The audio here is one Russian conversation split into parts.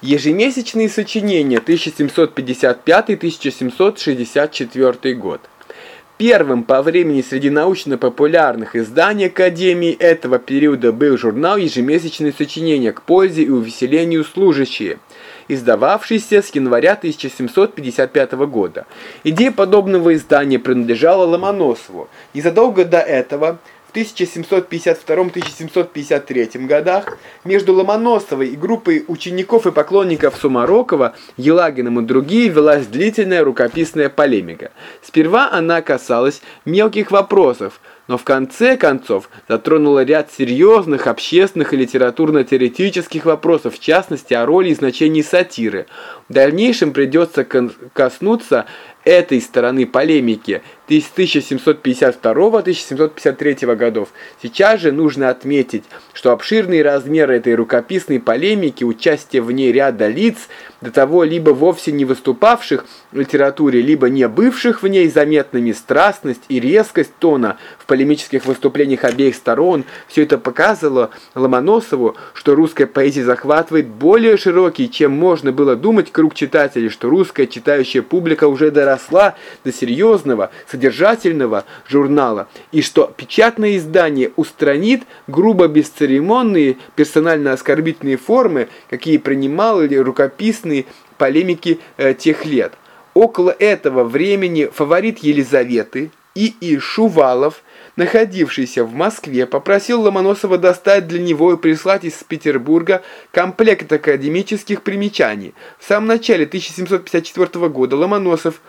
Ежемесячные сочинения 1755-1764 год. Первым по времени среди научно-популярных изданий Академии этого периода был журнал «Ежемесячные сочинения к пользе и увеселению служащие», издававшийся с января 1755 года. Идея подобного издания принадлежала Ломоносову. Незадолго до этого – в 1752-1753 годах между Ломоносовой и группой учеников и поклонников Сумарокова, Елагиным и другие велась длительная рукописная полемика. Сперва она касалась мелких вопросов, но в конце концов затронула ряд серьезных общественных и литературно-теоретических вопросов, в частности о роли и значении сатиры. В дальнейшем придется коснуться этой стороны полемики 1752-1753 годов. Сейчас же нужно отметить, что обширные размеры этой рукописной полемики, участие в ней ряда лиц, до того либо вовсе не выступавших в литературе, либо не бывших в ней заметными страстность и резкость тона в полемических выступлениях обеих сторон, все это показывало Ломоносову, что русская поэзия захватывает более широкий, чем можно было думать, круг читателей, что русская читающая публика уже доросла до серьезного, содержательного журнала, и что печатное издание устранит грубо бесцеремонные персонально-оскорбительные формы, какие принимали рукописные полемики э, тех лет. Около этого времени фаворит Елизаветы И. И. Шувалов, находившийся в Москве, попросил Ломоносова достать для него и прислать из Петербурга комплект академических примечаний. В самом начале 1754 года Ломоносов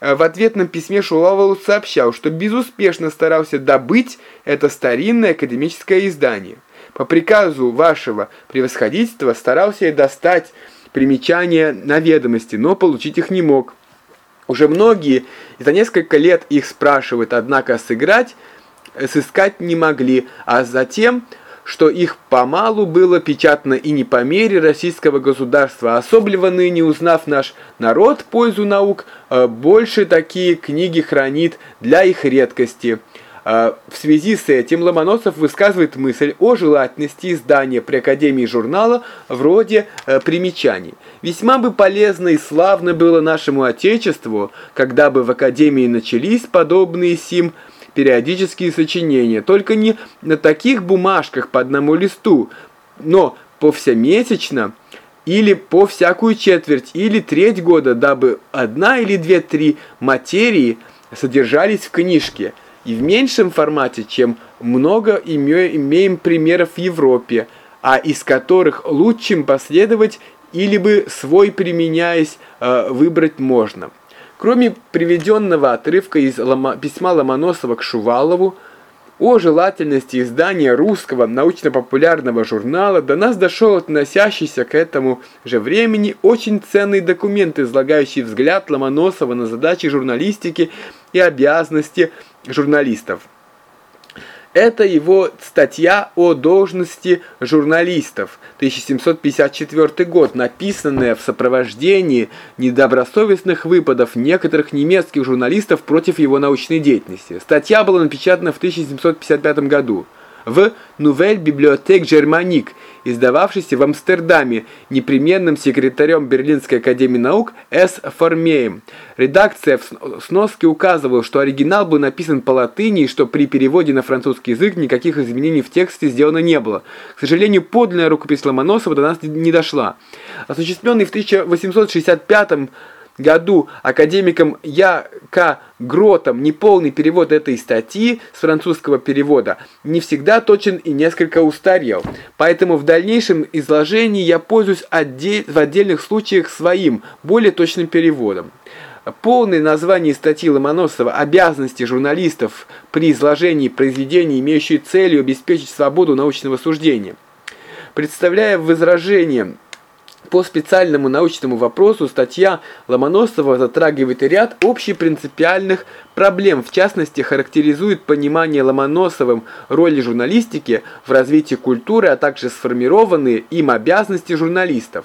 в ответном письме Шулавову сообщал, что безуспешно старался добыть это старинное академическое издание. По приказу вашего превосходительства старался и достать примечания на ведомости, но получить их не мог. Уже многие за несколько лет их спрашивают, однако сыграть, э, сыскать не могли, а затем что их помалу было печатано и не по мере российского государства. Особливо ныне узнав наш народ пользу наук, э, больше такие книги хранит для их редкости. Э, в связи с этим Ломоносов высказывает мысль о желательности издания при Академии журнала вроде э, примечаний. Весьма бы полезно и славно было нашему Отечеству, когда бы в Академии начались подобные сим периодические сочинения, только не на таких бумажках по одному листу, но повсемесячно или по всякую четверть или треть года, дабы одна или две-три материи содержались в книжке и в меньшем формате, чем много имеем примеров в Европе, а из которых лучшим последовать или бы свой применяясь э, выбрать можно. Кроме приведенного отрывка из письма Ломоносова к Шувалову о желательности издания русского научно-популярного журнала, до нас дошел относящийся к этому же времени очень ценный документ, излагающий взгляд Ломоносова на задачи журналистики и обязанности журналистов. Это его статья о должности журналистов, 1754 год, написанная в сопровождении недобросовестных выпадов некоторых немецких журналистов против его научной деятельности. Статья была напечатана в 1755 году в Nouvelle Bibliothèque Germanique, издававшейся в Амстердаме непременным секретарем Берлинской академии наук С. Формеем. Редакция в сноске указывала, что оригинал был написан по латыни и что при переводе на французский язык никаких изменений в тексте сделано не было. К сожалению, подлинная рукопись Ломоносова до нас не дошла. Осуществленный в 1865 году году академиком Я. К. Гротом неполный перевод этой статьи с французского перевода не всегда точен и несколько устарел. Поэтому в дальнейшем изложении я пользуюсь отдель, в отдельных случаях своим, более точным переводом. Полное название статьи Ломоносова «Обязанности журналистов при изложении произведений, имеющие целью обеспечить свободу научного суждения». Представляя возражение по специальному научному вопросу статья Ломоносова затрагивает ряд общепринципиальных проблем, в частности, характеризует понимание Ломоносовым роли журналистики в развитии культуры, а также сформированные им обязанности журналистов.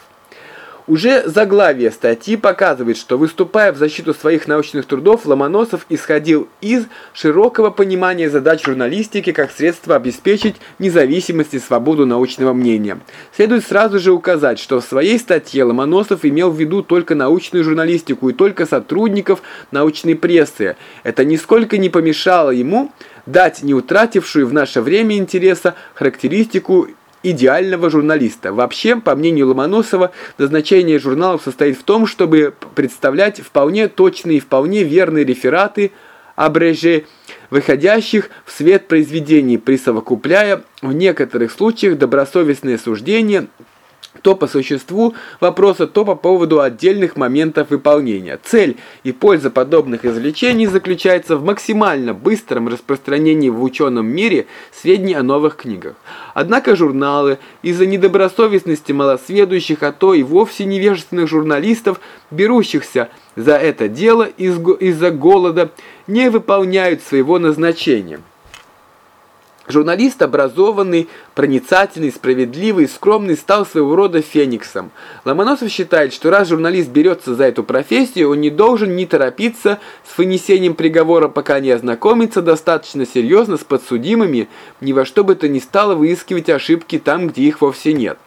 Уже заглавие статьи показывает, что выступая в защиту своих научных трудов, Ломоносов исходил из широкого понимания задач журналистики как средства обеспечить независимость и свободу научного мнения. Следует сразу же указать, что в своей статье Ломоносов имел в виду только научную журналистику и только сотрудников научной прессы. Это нисколько не помешало ему дать не утратившую в наше время интереса характеристику идеального журналиста. Вообще, по мнению Ломоносова, назначение журналов состоит в том, чтобы представлять вполне точные и вполне верные рефераты абреже, выходящих в свет произведений, присовокупляя в некоторых случаях добросовестные суждения то по существу вопроса, то по поводу отдельных моментов выполнения. Цель и польза подобных извлечений заключается в максимально быстром распространении в ученом мире сведений о новых книгах. Однако журналы из-за недобросовестности малосведущих, а то и вовсе невежественных журналистов, берущихся за это дело из-за голода, не выполняют своего назначения. Журналист образованный, проницательный, справедливый, скромный стал своего рода фениксом. Ломоносов считает, что раз журналист берется за эту профессию, он не должен не торопиться с вынесением приговора, пока не ознакомится достаточно серьезно с подсудимыми, ни во что бы то ни стало выискивать ошибки там, где их вовсе нет.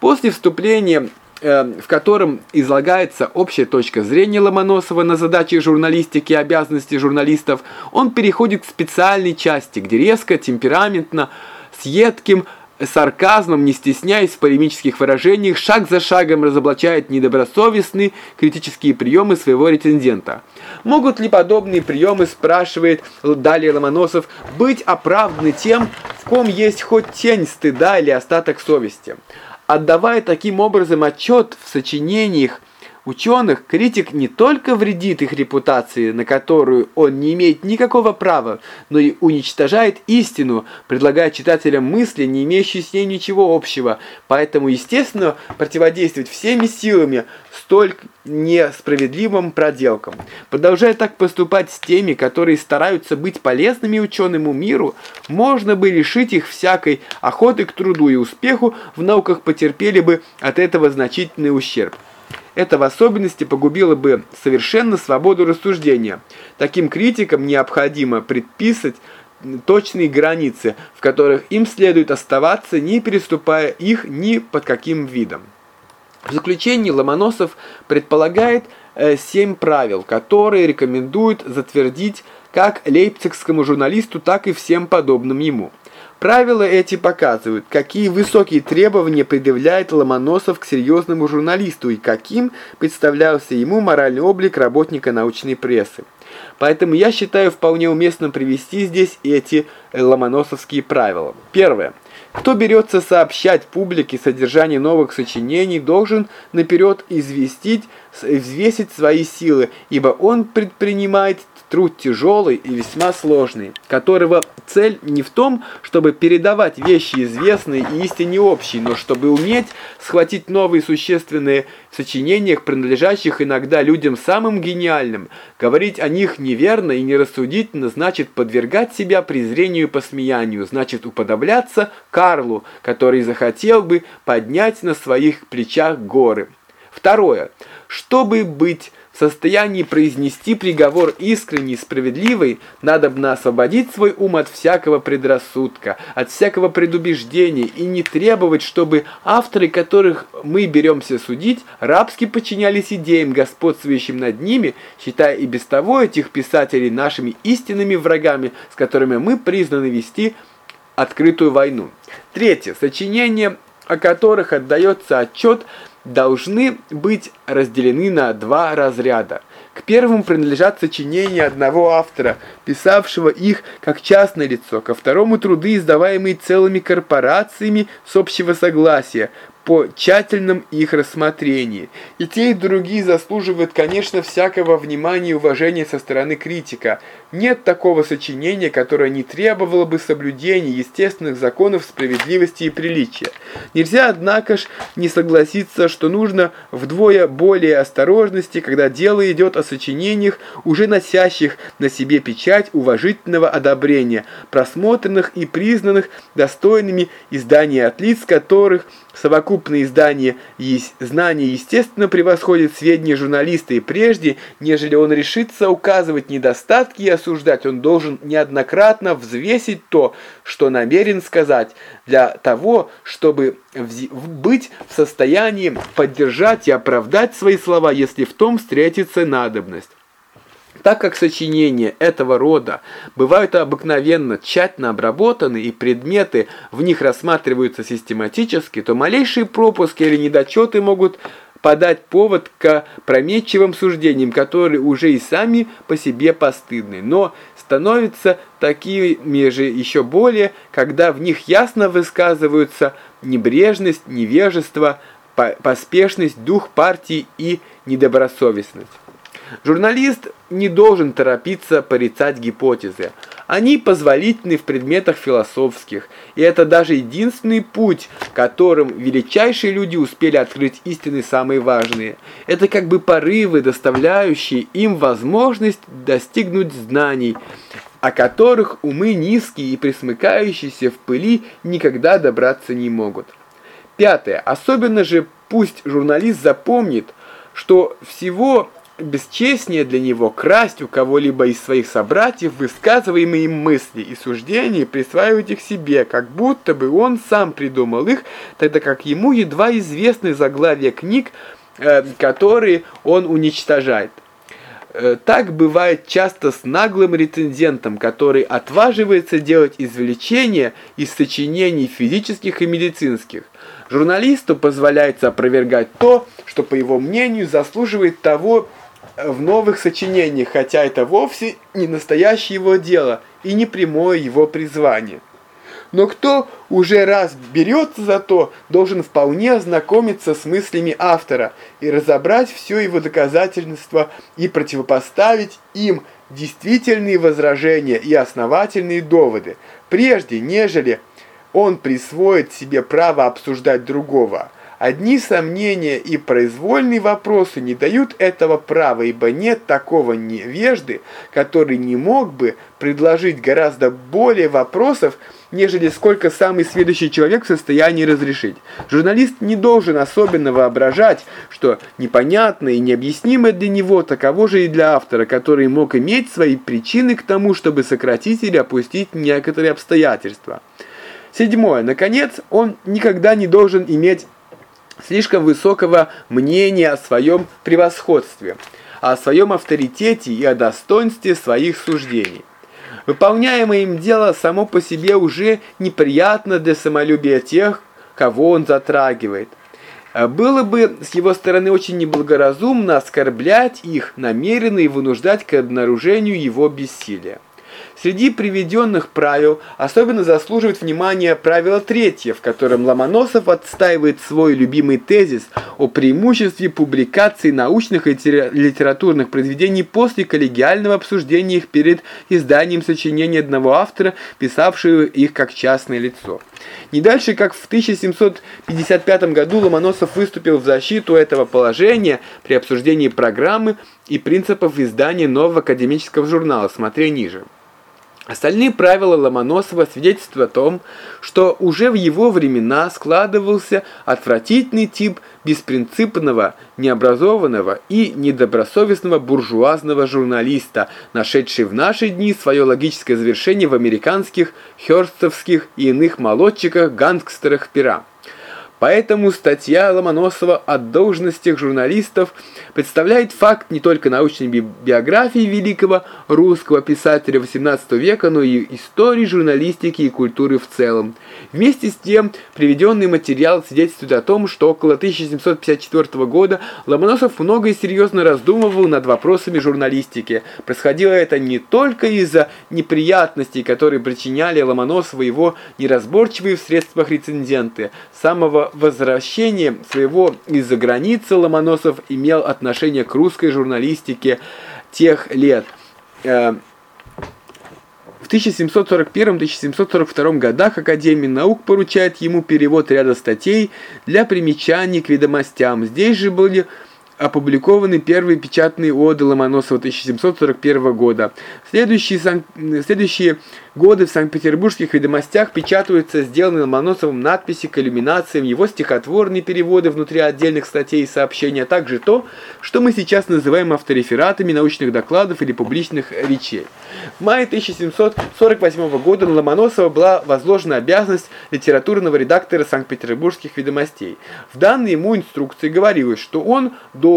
После вступления в котором излагается общая точка зрения Ломоносова на задачи журналистики и обязанности журналистов, он переходит к специальной части, где резко, темпераментно, с едким сарказмом, не стесняясь в полемических выражениях, шаг за шагом разоблачает недобросовестные критические приемы своего рецензента. Могут ли подобные приемы, спрашивает далее Ломоносов, быть оправданы тем, в ком есть хоть тень стыда или остаток совести? Отдавая таким образом отчет в сочинениях ученых, критик не только вредит их репутации, на которую он не имеет никакого права, но и уничтожает истину, предлагая читателям мысли, не имеющие с ней ничего общего. Поэтому, естественно, противодействовать всеми силами столь несправедливым проделкам. Продолжая так поступать с теми, которые стараются быть полезными ученому миру, можно бы лишить их всякой охоты к труду и успеху в науках потерпели бы от этого значительный ущерб. Это в особенности погубило бы совершенно свободу рассуждения. Таким критикам необходимо предписать точные границы, в которых им следует оставаться, не переступая их ни под каким видом. В заключении Ломоносов предполагает э, семь правил, которые рекомендует затвердить как лейпцигскому журналисту, так и всем подобным ему. Правила эти показывают, какие высокие требования предъявляет Ломоносов к серьезному журналисту и каким представлялся ему моральный облик работника научной прессы. Поэтому я считаю вполне уместным привести здесь эти ломоносовские правила. Первое. Кто берется сообщать публике содержание новых сочинений, должен наперед известить, взвесить свои силы, ибо он предпринимает труд тяжелый и весьма сложный, которого цель не в том, чтобы передавать вещи известные и истине общие, но чтобы уметь схватить новые существенные сочинения, принадлежащих иногда людям самым гениальным. Говорить о них неверно и нерассудительно значит подвергать себя презрению и посмеянию, значит уподобляться Карлу, который захотел бы поднять на своих плечах горы. Второе. Чтобы быть состоянии произнести приговор искренний и справедливый, надобно освободить свой ум от всякого предрассудка, от всякого предубеждения и не требовать, чтобы авторы, которых мы беремся судить, рабски подчинялись идеям, господствующим над ними, считая и без того этих писателей нашими истинными врагами, с которыми мы признаны вести открытую войну. Третье. Сочинения, о которых отдается отчет, должны быть разделены на два разряда. К первому принадлежат сочинения одного автора, писавшего их как частное лицо, ко второму труды, издаваемые целыми корпорациями с общего согласия, по тщательном их рассмотрении. И те, и другие заслуживают, конечно, всякого внимания и уважения со стороны критика. Нет такого сочинения, которое не требовало бы соблюдения естественных законов справедливости и приличия. Нельзя, однако ж, не согласиться, что нужно вдвое более осторожности, когда дело идет о сочинениях, уже носящих на себе печать уважительного одобрения, просмотренных и признанных достойными издания от лиц, которых совокупно крупные издания знания, естественно, превосходят сведения журналиста, и прежде, нежели он решится указывать недостатки и осуждать, он должен неоднократно взвесить то, что намерен сказать, для того, чтобы быть в состоянии поддержать и оправдать свои слова, если в том встретится надобность. Так как сочинения этого рода бывают обыкновенно тщательно обработаны и предметы в них рассматриваются систематически, то малейшие пропуски или недочеты могут подать повод к прометчивым суждениям, которые уже и сами по себе постыдны, но становятся такими же еще более, когда в них ясно высказываются небрежность, невежество, поспешность, дух партии и недобросовестность. Журналист не должен торопиться порицать гипотезы. Они позволительны в предметах философских, и это даже единственный путь, которым величайшие люди успели открыть истины самые важные. Это как бы порывы, доставляющие им возможность достигнуть знаний, о которых умы низкие и присмыкающиеся в пыли никогда добраться не могут. Пятое. Особенно же пусть журналист запомнит, что всего бесчестнее для него красть у кого-либо из своих собратьев высказываемые им мысли и суждения и присваивать их себе, как будто бы он сам придумал их, тогда как ему едва известны заглавия книг, э, которые он уничтожает. Э, так бывает часто с наглым рецензентом, который отваживается делать извлечения из сочинений физических и медицинских. Журналисту позволяется опровергать то, что, по его мнению, заслуживает того в новых сочинениях, хотя это вовсе не настоящее его дело и не прямое его призвание. Но кто уже раз берется за то, должен вполне ознакомиться с мыслями автора и разобрать все его доказательства и противопоставить им действительные возражения и основательные доводы, прежде нежели он присвоит себе право обсуждать другого. Одни сомнения и произвольные вопросы не дают этого права, ибо нет такого невежды, который не мог бы предложить гораздо более вопросов, нежели сколько самый следующий человек в состоянии разрешить. Журналист не должен особенно воображать, что непонятное и необъяснимое для него таково же и для автора, который мог иметь свои причины к тому, чтобы сократить или опустить некоторые обстоятельства. Седьмое. Наконец, он никогда не должен иметь слишком высокого мнения о своем превосходстве, о своем авторитете и о достоинстве своих суждений. Выполняемое им дело само по себе уже неприятно для самолюбия тех, кого он затрагивает. Было бы с его стороны очень неблагоразумно оскорблять их намеренно и вынуждать к обнаружению его бессилия. Среди приведенных правил особенно заслуживает внимания правило третье, в котором Ломоносов отстаивает свой любимый тезис о преимуществе публикации научных и литературных произведений после коллегиального обсуждения их перед изданием сочинения одного автора, писавшего их как частное лицо. Не дальше, как в 1755 году Ломоносов выступил в защиту этого положения при обсуждении программы и принципов издания нового академического журнала, смотри ниже. Остальные правила Ломоносова свидетельствуют о том, что уже в его времена складывался отвратительный тип беспринципного, необразованного и недобросовестного буржуазного журналиста, нашедший в наши дни свое логическое завершение в американских, хёрстовских и иных молодчиках, гангстерах пера. Поэтому статья Ломоносова о должностях журналистов представляет факт не только научной биографии великого русского писателя XVIII века, но и истории журналистики и культуры в целом. Вместе с тем, приведенный материал свидетельствует о том, что около 1754 года Ломоносов много и серьезно раздумывал над вопросами журналистики. Происходило это не только из-за неприятностей, которые причиняли Ломоносову его неразборчивые в средствах рецензенты, самого возвращения своего из-за границы Ломоносов имел отношение к русской журналистике тех лет. Э, в 1741-1742 годах Академия наук поручает ему перевод ряда статей для примечаний к ведомостям. Здесь же были опубликованы первые печатные оды Ломоносова 1741 года. Следующие, следующие годы в Санкт-Петербургских ведомостях печатаются сделанные Ломоносовым надписи к иллюминациям, его стихотворные переводы внутри отдельных статей и сообщений, а также то, что мы сейчас называем авторефератами научных докладов или публичных речей. В мае 1748 года на Ломоносова была возложена обязанность литературного редактора Санкт-Петербургских ведомостей. В данной ему инструкции говорилось, что он должен,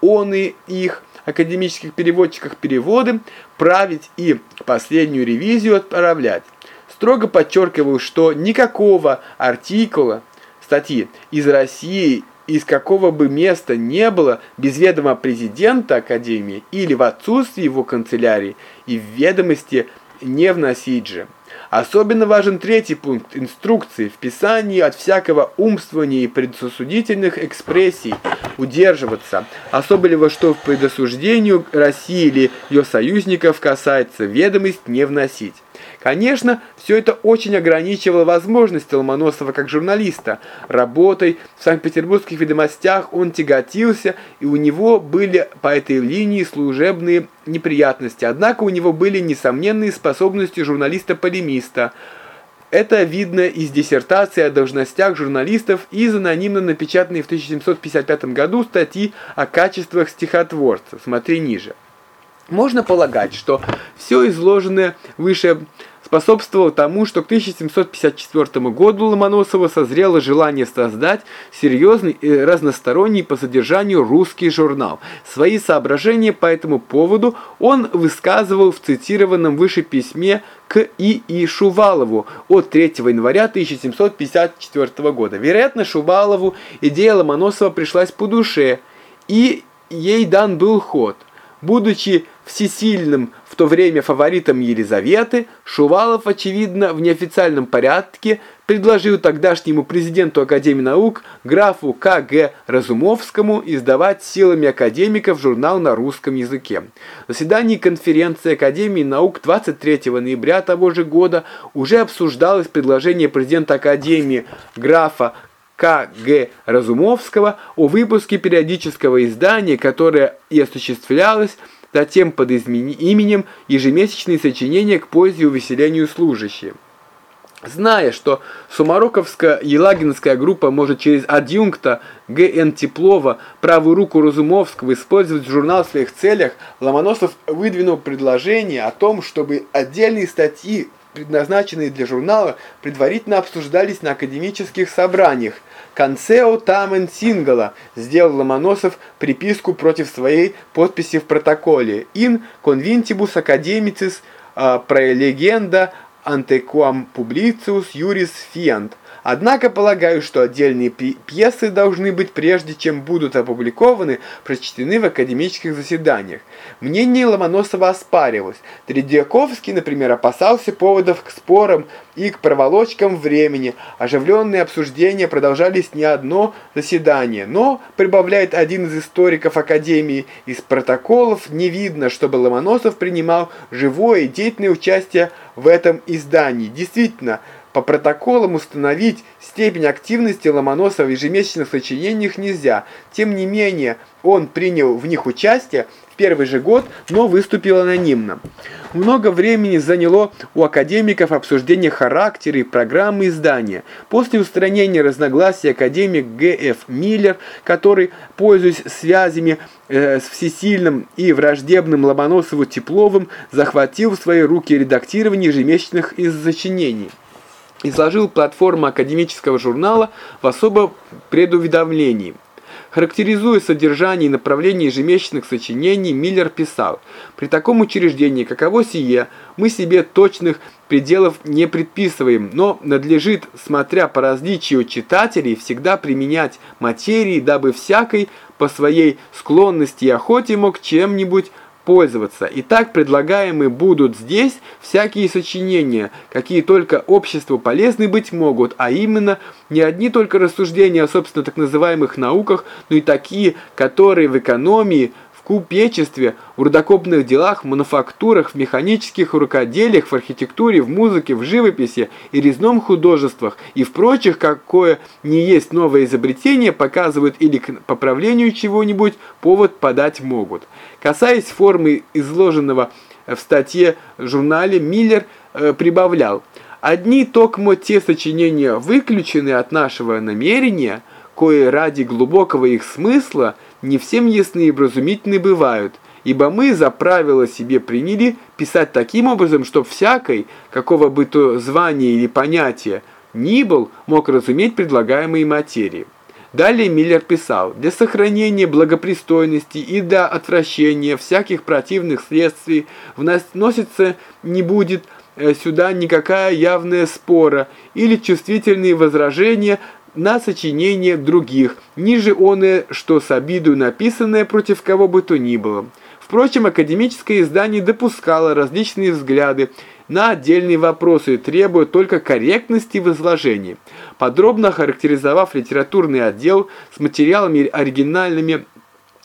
он и их, академических переводчиках переводы, править и последнюю ревизию отправлять. Строго подчеркиваю, что никакого артикула, статьи из России из какого бы места не было, без ведома президента Академии или в отсутствии его канцелярии и в ведомости не вносить же. Особенно важен третий пункт инструкции в писании от всякого умствования и предсудительных экспрессий удерживаться, особенно что в предосуждению России или ее союзников касается ведомость не вносить. Конечно, все это очень ограничивало возможности Ломоносова как журналиста. Работой в Санкт-Петербургских ведомостях он тяготился, и у него были по этой линии служебные неприятности. Однако у него были несомненные способности журналиста-полемиста. Это видно из диссертации о должностях журналистов и из анонимно напечатанной в 1755 году статьи о качествах стихотворца. Смотри ниже. Можно полагать, что все изложенное выше способствовало тому, что к 1754 году Ломоносова созрело желание создать серьезный и разносторонний по содержанию русский журнал. Свои соображения по этому поводу он высказывал в цитированном выше письме к И.И. Шувалову от 3 января 1754 года. Вероятно, Шувалову идея Ломоносова пришлась по душе, и ей дан был ход. Будучи всесильным в то время фаворитом Елизаветы, Шувалов, очевидно, в неофициальном порядке предложил тогдашнему президенту Академии наук графу К.Г. Разумовскому издавать силами академиков журнал на русском языке. В заседании конференции Академии наук 23 ноября того же года уже обсуждалось предложение президента Академии графа К.Г. Разумовского о выпуске периодического издания, которое и осуществлялось затем под именем ежемесячные сочинения к и увеселению служащие. Зная, что Сумароковская-Елагинская группа может через адъюнкта Г.Н. Теплова, правую руку Разумовского, использовать журнал в своих целях, Ломоносов выдвинул предложение о том, чтобы отдельные статьи, предназначенные для журнала, предварительно обсуждались на академических собраниях, «Консео тамен сингала» сделал Ломоносов приписку против своей подписи в протоколе. «In convintibus academicis praelegenda antequam publicius juris fiant» Однако полагаю, что отдельные пьесы должны быть прежде чем будут опубликованы, прочтены в академических заседаниях. Мнение Ломоносова оспаривалось. Тредиаковский, например, опасался поводов к спорам и к проволочкам времени. Оживленные обсуждения продолжались не одно заседание, но, прибавляет один из историков Академии, из протоколов не видно, чтобы Ломоносов принимал живое и деятельное участие в этом издании. Действительно, по протоколам установить степень активности Ломоносова в ежемесячных сочинениях нельзя. Тем не менее, он принял в них участие в первый же год, но выступил анонимно. Много времени заняло у академиков обсуждение характера и программы издания. После устранения разногласий академик Г.Ф. Миллер, который, пользуясь связями э, с всесильным и враждебным Ломоносову-Тепловым, захватил в свои руки редактирование ежемесячных из сочинений изложил платформу академического журнала в особо предуведомлении. Характеризуя содержание и направление ежемесячных сочинений, Миллер писал, «При таком учреждении, каково сие, мы себе точных пределов не предписываем, но надлежит, смотря по различию читателей, всегда применять материи, дабы всякой по своей склонности и охоте мог чем-нибудь пользоваться. Итак, предлагаемые будут здесь всякие сочинения, какие только обществу полезны быть могут, а именно не одни только рассуждения о собственно так называемых науках, но и такие, которые в экономии, в купечестве, в рудокопных делах, в мануфактурах, в механических рукоделиях, в архитектуре, в музыке, в живописи и резном художествах и в прочих, какое не есть новое изобретение, показывают или к поправлению чего-нибудь повод подать могут. Касаясь формы изложенного в статье в журнале, Миллер э, прибавлял, «Одни токмо те сочинения выключены от нашего намерения, кое ради глубокого их смысла – не всем ясны и вразумительны бывают, ибо мы за правило себе приняли писать таким образом, чтобы всякой, какого бы то звания или понятия, ни был, мог разуметь предлагаемые материи. Далее Миллер писал, для сохранения благопристойности и для отвращения всяких противных следствий вносится не будет э, сюда никакая явная спора или чувствительные возражения на сочинение других, ниже оное, что с обиду написанное против кого бы то ни было. Впрочем, академическое издание допускало различные взгляды на отдельные вопросы, требуя только корректности в изложении. Подробно характеризовав литературный отдел с материалами оригинальными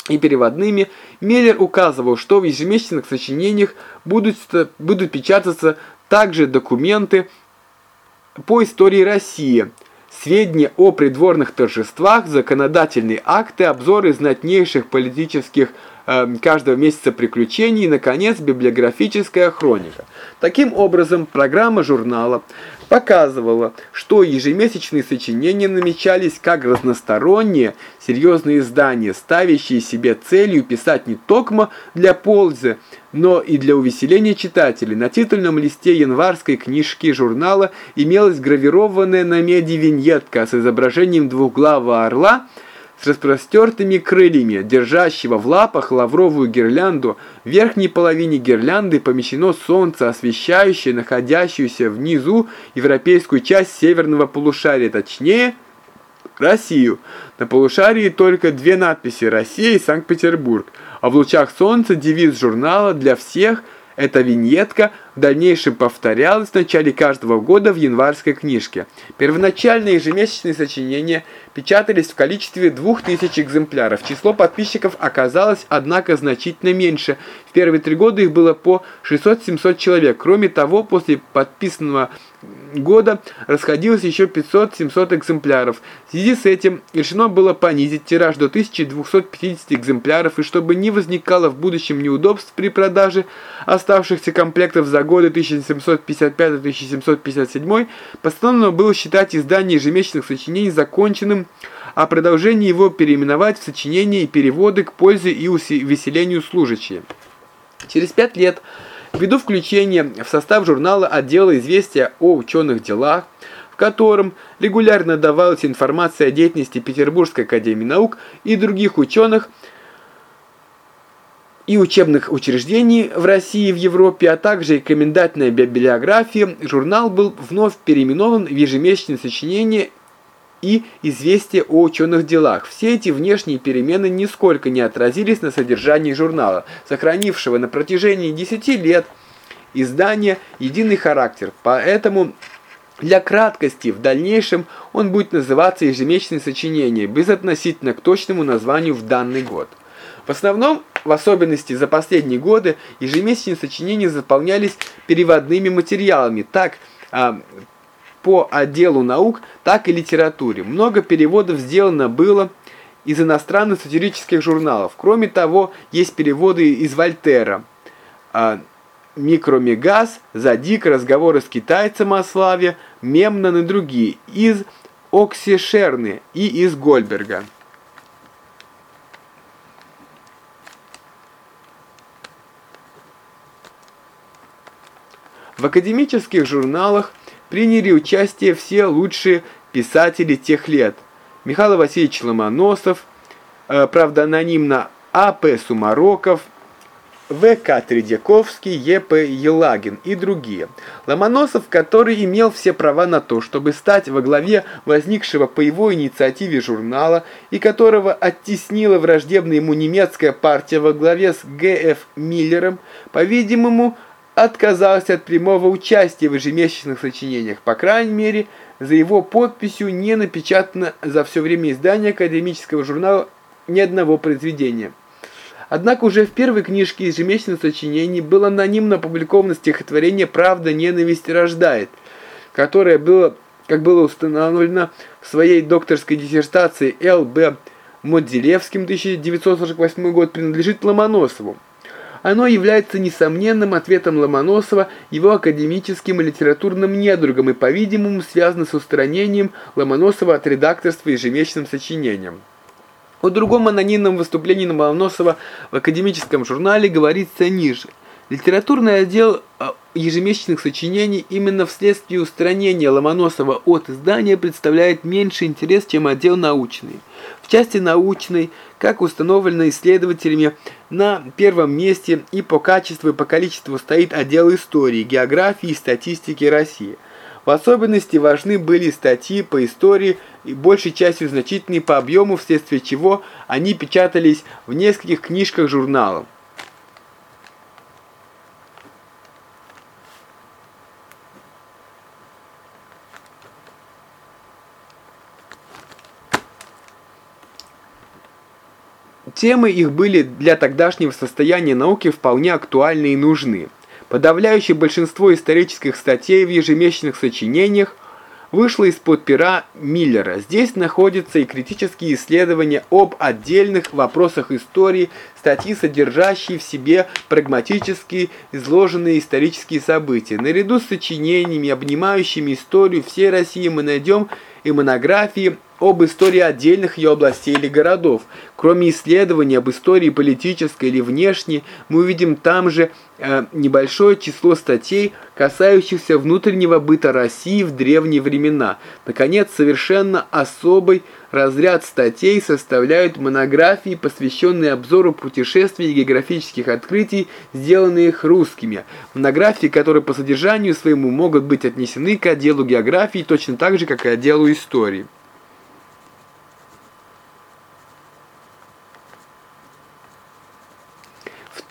и переводными, Меллер указывал, что в ежемесячных сочинениях будут, будут печататься также документы по истории России – сведения о придворных торжествах, законодательные акты, обзоры знатнейших политических каждого месяца приключений и, наконец, библиографическая хроника. Таким образом, программа журнала показывала, что ежемесячные сочинения намечались как разносторонние, серьезные издания, ставящие себе целью писать не только для пользы, но и для увеселения читателей. На титульном листе январской книжки журнала имелась гравированная на меди виньетка с изображением двухглавого орла с распростертыми крыльями, держащего в лапах лавровую гирлянду. В верхней половине гирлянды помещено солнце, освещающее находящуюся внизу европейскую часть северного полушария, точнее, Россию. На полушарии только две надписи «Россия» и «Санкт-Петербург» а в лучах солнца девиз журнала для всех эта виньетка в дальнейшем повторялась в начале каждого года в январской книжке. Первоначальные ежемесячные сочинения печатались в количестве 2000 экземпляров. Число подписчиков оказалось, однако, значительно меньше. В первые три года их было по 600-700 человек. Кроме того, после подписанного года расходилось еще 500-700 экземпляров. В связи с этим решено было понизить тираж до 1250 экземпляров, и чтобы не возникало в будущем неудобств при продаже оставшихся комплектов за годы 1755-1757, постановлено было считать издание ежемесячных сочинений законченным, а продолжение его переименовать в сочинения и переводы к пользе и увеселению служащие. Через пять лет Ввиду включения в состав журнала отдела известия о ученых делах, в котором регулярно давалась информация о деятельности Петербургской академии наук и других ученых и учебных учреждений в России и в Европе, а также рекомендательная библиография, журнал был вновь переименован в ежемесячное сочинение и известия о ученых делах. Все эти внешние перемены нисколько не отразились на содержании журнала, сохранившего на протяжении 10 лет издания единый характер. Поэтому для краткости в дальнейшем он будет называться ежемесячное сочинение, безотносительно к точному названию в данный год. В основном, в особенности за последние годы, ежемесячные сочинения заполнялись переводными материалами. Так, а, по отделу наук, так и литературе. Много переводов сделано было из иностранных сатирических журналов. Кроме того, есть переводы из Вольтера. А, Микромегаз, Задик, разговоры с китайцем о славе, Мемнон и другие, из Оксишерны и из Гольберга. В академических журналах приняли участие все лучшие писатели тех лет. Михаил Васильевич Ломоносов, э, правда анонимно А.П. Сумароков, В.К. Тредяковский, Е.П. Елагин и другие. Ломоносов, который имел все права на то, чтобы стать во главе возникшего по его инициативе журнала и которого оттеснила враждебная ему немецкая партия во главе с Г.Ф. Миллером, по-видимому, отказался от прямого участия в ежемесячных сочинениях, по крайней мере, за его подписью не напечатано за все время издания академического журнала ни одного произведения. Однако уже в первой книжке ежемесячных сочинений было анонимно опубликовано стихотворение «Правда ненависть рождает», которое было, как было установлено в своей докторской диссертации Л.Б. Модзелевским 1948 год, принадлежит Ломоносову. Оно является несомненным ответом Ломоносова его академическим и литературным недругом и, по-видимому, связано с устранением Ломоносова от редакторства ежемесячным сочинением. О другом анонимном выступлении Ломоносова в академическом журнале говорится ниже. Литературный отдел а, ежемесячных сочинений именно вследствие устранения Ломоносова от издания представляет меньший интерес, чем отдел научный. Части научной, как установлено исследователями, на первом месте и по качеству, и по количеству стоит отдел истории, географии и статистики России. В особенности важны были статьи по истории, и большей частью значительные по объему, вследствие чего они печатались в нескольких книжках журналов. Темы их были для тогдашнего состояния науки вполне актуальны и нужны. Подавляющее большинство исторических статей в ежемесячных сочинениях вышло из-под пера Миллера. Здесь находятся и критические исследования об отдельных вопросах истории, статьи, содержащие в себе прагматически изложенные исторические события. Наряду с сочинениями, обнимающими историю всей России, мы найдем и монографии об истории отдельных ее областей или городов. Кроме исследований об истории политической или внешней, мы увидим там же э, небольшое число статей, касающихся внутреннего быта России в древние времена. Наконец, совершенно особый разряд статей составляют монографии, посвященные обзору путешествий и географических открытий, сделанные их русскими. Монографии, которые по содержанию своему могут быть отнесены к отделу географии точно так же, как и отделу истории.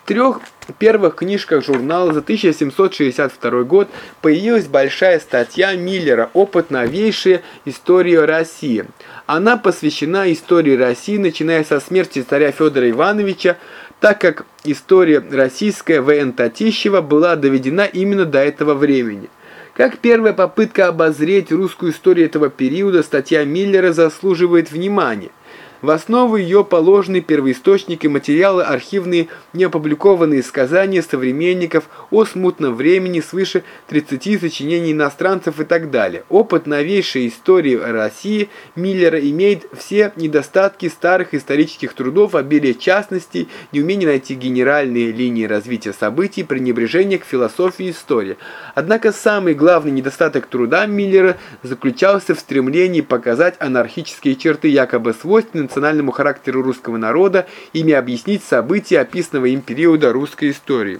Трех первых книжках журнала за 1762 год появилась большая статья Миллера «Опыт новейшая история России». Она посвящена истории России, начиная со смерти царя Федора Ивановича, так как история российская В.Н. Татищева была доведена именно до этого времени. Как первая попытка обозреть русскую историю этого периода, статья Миллера заслуживает внимания. В основу ее положены первоисточники, материалы архивные, неопубликованные сказания современников о смутном времени свыше 30 сочинений иностранцев и так далее. Опыт новейшей истории России Миллера имеет все недостатки старых исторических трудов, обилие частностей, неумение найти генеральные линии развития событий, пренебрежение к философии истории. Однако самый главный недостаток труда Миллера заключался в стремлении показать анархические черты якобы свойственные национальному характеру русского народа, ими объяснить события описанного им периода русской истории.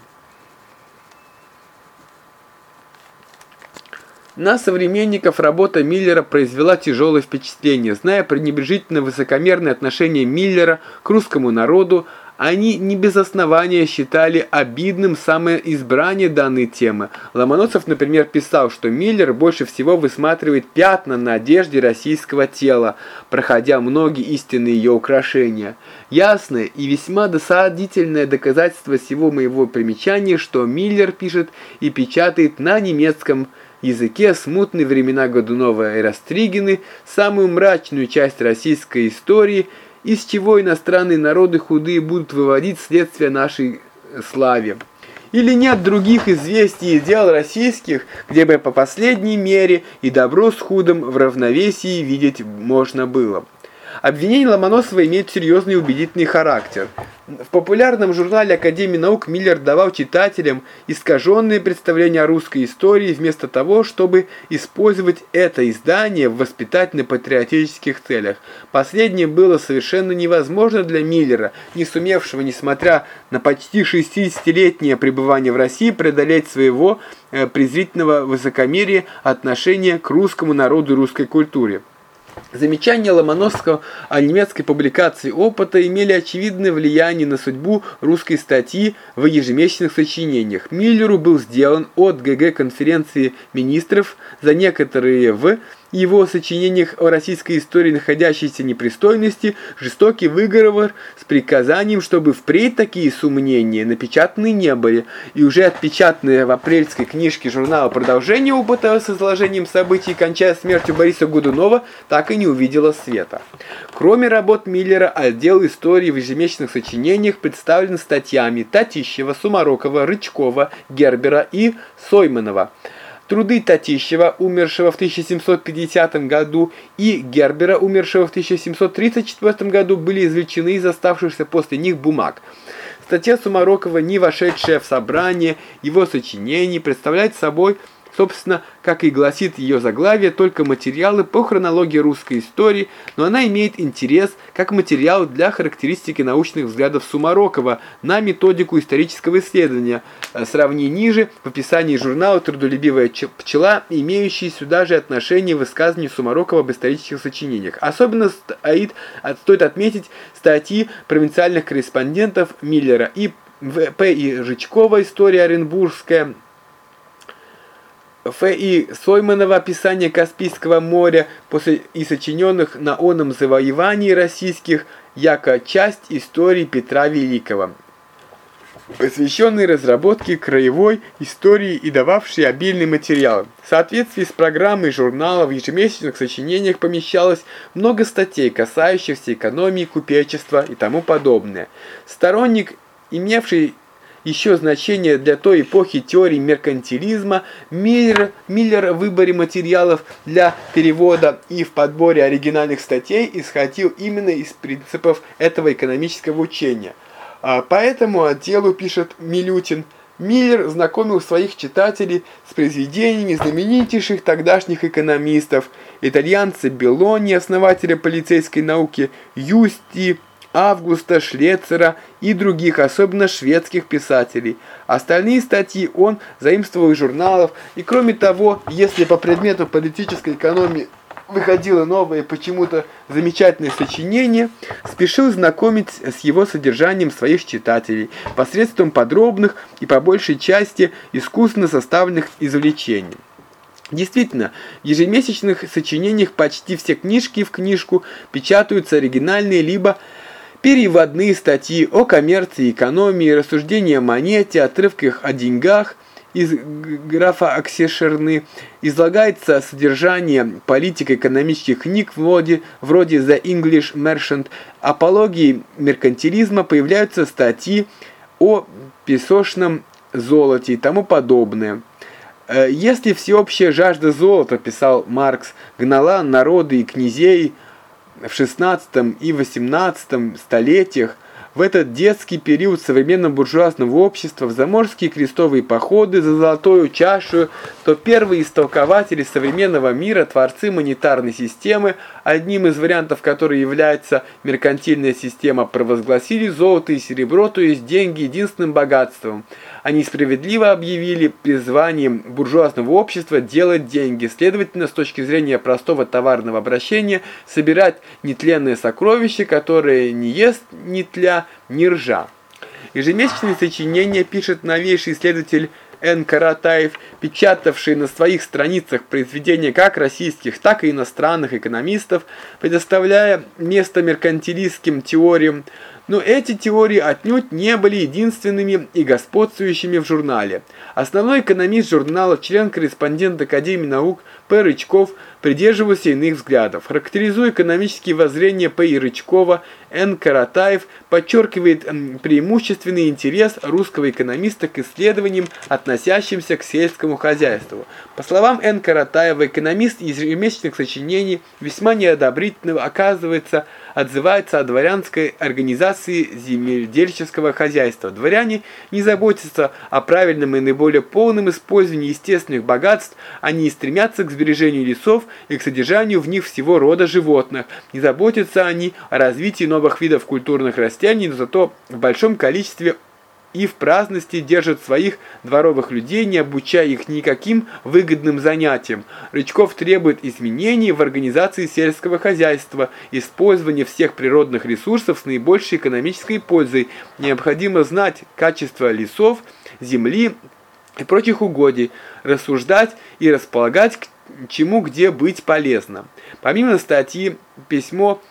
На современников работа Миллера произвела тяжелое впечатление. Зная пренебрежительно высокомерное отношение Миллера к русскому народу, они не без основания считали обидным самое избрание данной темы. Ломоносов, например, писал, что Миллер больше всего высматривает пятна на одежде российского тела, проходя многие истинные ее украшения. Ясное и весьма досадительное доказательство всего моего примечания, что Миллер пишет и печатает на немецком языке смутные времена Годунова и Растригины, самую мрачную часть российской истории – из чего иностранные народы худые будут выводить следствие нашей славе. Или нет других известий и дел российских, где бы по последней мере и добро с худом в равновесии видеть можно было. Обвинение Ломоносова имеет серьезный и убедительный характер. В популярном журнале Академии наук Миллер давал читателям искаженные представления о русской истории вместо того, чтобы использовать это издание в воспитательно-патриотических целях. Последнее было совершенно невозможно для Миллера, не сумевшего, несмотря на почти 60-летнее пребывание в России, преодолеть своего э, презрительного высокомерия отношения к русскому народу и русской культуре. Замечания Ломоносова о немецкой публикации опыта имели очевидное влияние на судьбу русской статьи в ежемесячных сочинениях. Миллеру был сделан от ГГ конференции министров за некоторые в его сочинениях о российской истории находящейся непристойности жестокий выговор с приказанием, чтобы впредь такие сумнения напечатаны не были, и уже отпечатанные в апрельской книжке журнала «Продолжение опыта» с изложением событий, кончая смертью Бориса Годунова, так и не увидела света. Кроме работ Миллера, отдел истории в ежемесячных сочинениях представлен статьями Татищева, Сумарокова, Рычкова, Гербера и Сойманова. Труды Татищева, умершего в 1750 году, и Гербера, умершего в 1734 году, были извлечены из оставшихся после них бумаг. Статья Сумарокова, не вошедшая в собрание его сочинений, представляет собой Собственно, как и гласит ее заглавие, только материалы по хронологии русской истории, но она имеет интерес как материал для характеристики научных взглядов Сумарокова на методику исторического исследования. Э, сравни ниже в описании журнала «Трудолюбивая пчела», имеющий сюда же отношение высказыванию Сумарокова об исторических сочинениях. Особенно стоит, стоит отметить статьи провинциальных корреспондентов Миллера и П. и Жичкова «История Оренбургская», Ф.И. Сойманова описание Каспийского моря после и сочиненных на оном завоевании российских, яко часть истории Петра Великого, посвященной разработке краевой истории и дававшей обильный материал. В соответствии с программой журнала в ежемесячных сочинениях помещалось много статей, касающихся экономии, купечества и тому подобное. Сторонник, имевший еще значение для той эпохи теории меркантилизма, Миллер, Миллер в выборе материалов для перевода и в подборе оригинальных статей исходил именно из принципов этого экономического учения. А поэтому отделу, пишет Милютин, Миллер знакомил своих читателей с произведениями знаменитейших тогдашних экономистов, итальянца Беллони, основателя полицейской науки, Юсти, Августа Шлецера и других, особенно шведских писателей. Остальные статьи он заимствовал из журналов, и кроме того, если по предмету политической экономии выходило новое почему-то замечательное сочинение, спешил знакомить с его содержанием своих читателей посредством подробных и по большей части искусно составленных извлечений. Действительно, в ежемесячных сочинениях почти все книжки в книжку печатаются оригинальные либо переводные статьи о коммерции, экономии, рассуждения о монете, отрывках о деньгах из графа Аксешерны излагается содержание политико-экономических книг вроде, вроде The English Merchant, апологии меркантилизма, появляются статьи о песочном золоте и тому подобное. Э, если всеобщая жажда золота, писал Маркс, гнала народы и князей, в 16 и 18 столетиях в этот детский период современного буржуазного общества в заморские крестовые походы за золотую чашу, то первые истолкователи современного мира, творцы монетарной системы, одним из вариантов которой является меркантильная система, провозгласили золото и серебро, то есть деньги единственным богатством – они справедливо объявили призванием буржуазного общества делать деньги. Следовательно, с точки зрения простого товарного обращения, собирать нетленные сокровища, которые не ест ни тля, ни ржа. Ежемесячные сочинения пишет новейший исследователь Н. Каратаев, печатавший на своих страницах произведения как российских, так и иностранных экономистов, предоставляя место меркантилистским теориям, но эти теории отнюдь не были единственными и господствующими в журнале. Основной экономист журнала, член-корреспондент Академии наук П. Рычков придерживался иных взглядов. Характеризуя экономические воззрения П. и Рычкова, Н. Каратаев подчеркивает преимущественный интерес русского экономиста к исследованиям, относящимся к сельскому хозяйству. По словам Н. Каратаева, экономист из ежемесячных сочинений весьма неодобрительно оказывается отзывается о дворянской организации земледельческого хозяйства. Дворяне не заботятся о правильном и наиболее полном использовании естественных богатств, они стремятся к сбережению лесов и к содержанию в них всего рода животных. Не заботятся они о развитии новых видов культурных растений, но зато в большом количестве и в праздности держат своих дворовых людей, не обучая их никаким выгодным занятиям. Рычков требует изменений в организации сельского хозяйства, использования всех природных ресурсов с наибольшей экономической пользой. Необходимо знать качество лесов, земли и прочих угодий, рассуждать и располагать чему где быть полезно. Помимо статьи «Письмо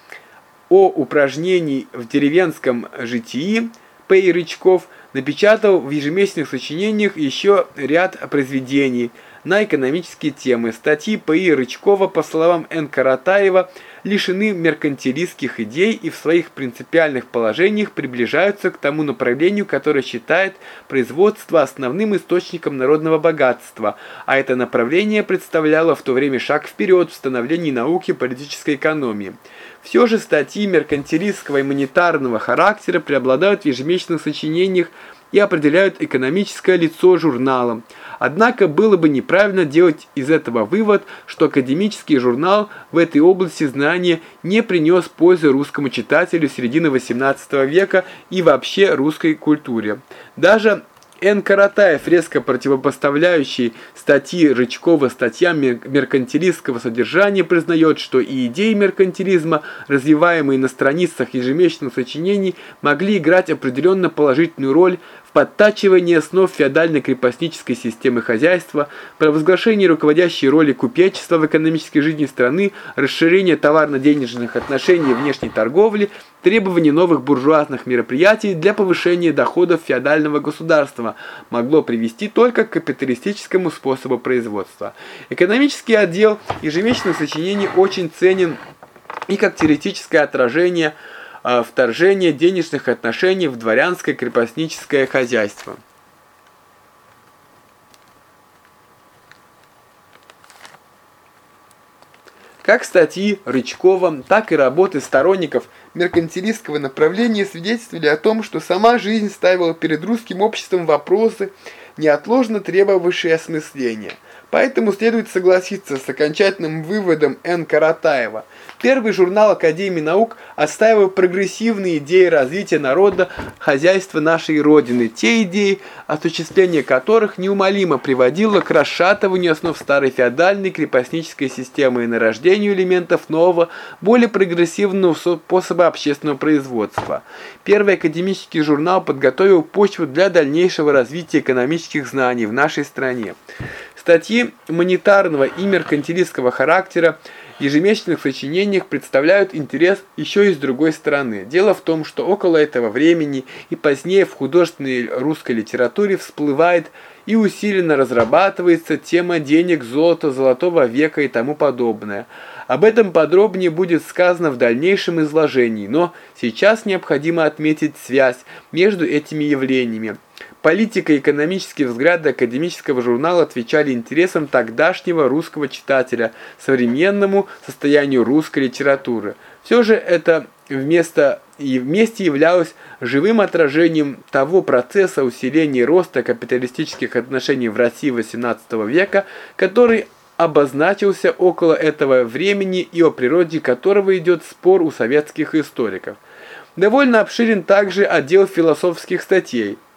о упражнении в деревенском житии» П. Рычков напечатал в ежемесячных сочинениях еще ряд произведений на экономические темы. Статьи П.И. Рычкова, по словам Н. Каратаева, лишены меркантилистских идей и в своих принципиальных положениях приближаются к тому направлению, которое считает производство основным источником народного богатства, а это направление представляло в то время шаг вперед в становлении науки политической экономии. Все же статьи меркантилистского и монетарного характера преобладают в ежемесячных сочинениях и определяют экономическое лицо журнала. Однако было бы неправильно делать из этого вывод, что академический журнал в этой области знания не принес пользы русскому читателю середины XVIII века и вообще русской культуре. Даже Н. Каратаев, резко противопоставляющий статьи Рычкова статьям меркантилистского содержания, признает, что и идеи меркантилизма, развиваемые на страницах ежемесячных сочинений, могли играть определенно положительную роль в подтачивании основ феодально-крепостнической системы хозяйства, провозглашении руководящей роли купечества в экономической жизни страны, расширении товарно-денежных отношений и внешней торговли, требование новых буржуазных мероприятий для повышения доходов феодального государства могло привести только к капиталистическому способу производства. Экономический отдел ежемесячных сочинений очень ценен и как теоретическое отражение – вторжение денежных отношений в дворянское крепостническое хозяйство. Как статьи Рычкова, так и работы сторонников меркантилистского направления свидетельствовали о том, что сама жизнь ставила перед русским обществом вопросы, неотложно требовавшие осмысления – Поэтому следует согласиться с окончательным выводом Н. Каратаева. Первый журнал Академии наук отстаивал прогрессивные идеи развития народа, хозяйства нашей Родины, те идеи, осуществление которых неумолимо приводило к расшатыванию основ старой феодальной крепостнической системы и нарождению элементов нового, более прогрессивного способа общественного производства. Первый академический журнал подготовил почву для дальнейшего развития экономических знаний в нашей стране. Статьи монетарного и меркантилистского характера в ежемесячных сочинениях представляют интерес еще и с другой стороны. Дело в том, что около этого времени и позднее в художественной русской литературе всплывает и усиленно разрабатывается тема денег, золота, золотого века и тому подобное. Об этом подробнее будет сказано в дальнейшем изложении, но сейчас необходимо отметить связь между этими явлениями. Политика и экономические взгляды академического журнала отвечали интересам тогдашнего русского читателя, современному состоянию русской литературы. Все же это вместо и вместе являлось живым отражением того процесса усиления роста капиталистических отношений в России XVIII века, который обозначился около этого времени и о природе которого идет спор у советских историков. Довольно обширен также отдел философских статей –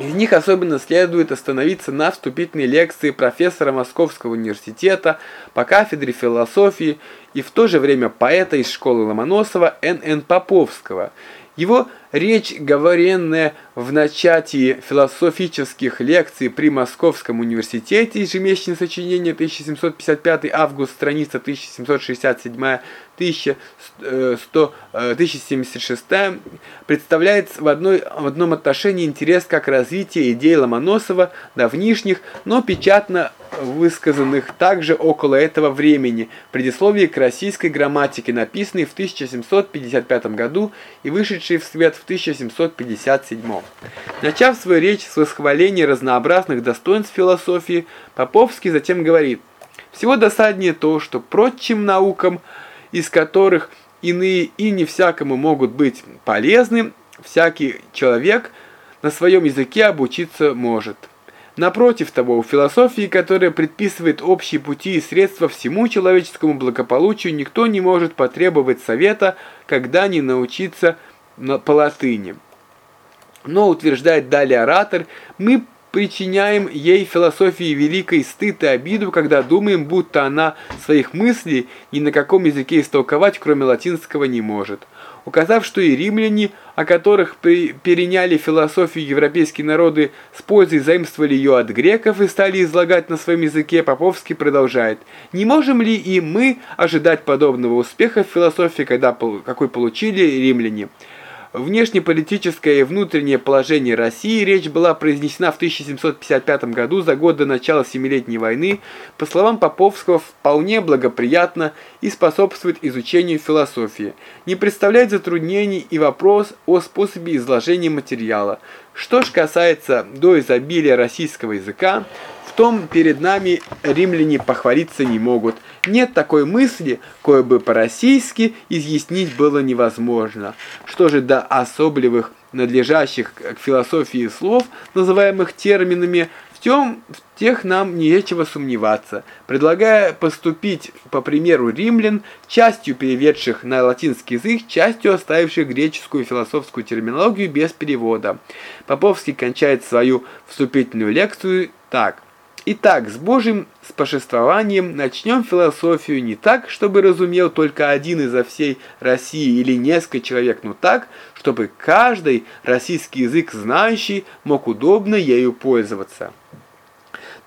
из них особенно следует остановиться на вступительной лекции профессора Московского университета по кафедре философии и в то же время поэта из школы Ломоносова Н.Н. Поповского. Его речь, говоренная в начатии философических лекций при Московском университете, ежемесячное сочинение 1755 август, страница 1767 1100, 1076 представляет в, одной, в одном отношении интерес как развитие идей Ломоносова давнишних, но печатно высказанных также около этого времени, предисловии к российской грамматике, написанной в 1755 году и вышедшей в свет в 1757. Начав свою речь с восхваления разнообразных достоинств философии, Поповский затем говорит, «Всего досаднее то, что прочим наукам – из которых иные и не всякому могут быть полезны, всякий человек на своем языке обучиться может. Напротив того, у философии, которая предписывает общие пути и средства всему человеческому благополучию, никто не может потребовать совета, когда не научиться по латыни. Но, утверждает далее оратор, мы причиняем ей философии великой стыд и обиду, когда думаем, будто она своих мыслей ни на каком языке истолковать, кроме латинского, не может. Указав, что и римляне, о которых переняли философию европейские народы, с пользой заимствовали ее от греков и стали излагать на своем языке, Поповский продолжает. Не можем ли и мы ожидать подобного успеха в философии, когда, какой получили римляне? Внешнеполитическое и внутреннее положение России речь была произнесена в 1755 году за год до начала Семилетней войны, по словам Поповского, вполне благоприятно и способствует изучению философии. Не представляет затруднений и вопрос о способе изложения материала. Что ж касается до изобилия российского языка, том перед нами римляне похвалиться не могут. Нет такой мысли, кое бы по-российски изъяснить было невозможно. Что же до особливых, надлежащих к философии слов, называемых терминами, в тем, в тех нам нечего сомневаться. Предлагая поступить по примеру римлян, частью переведших на латинский язык, частью оставивших греческую философскую терминологию без перевода. Поповский кончает свою вступительную лекцию так. Итак, с Божьим спошествованием начнем философию не так, чтобы разумел только один изо всей России или несколько человек, но так, чтобы каждый российский язык знающий мог удобно ею пользоваться.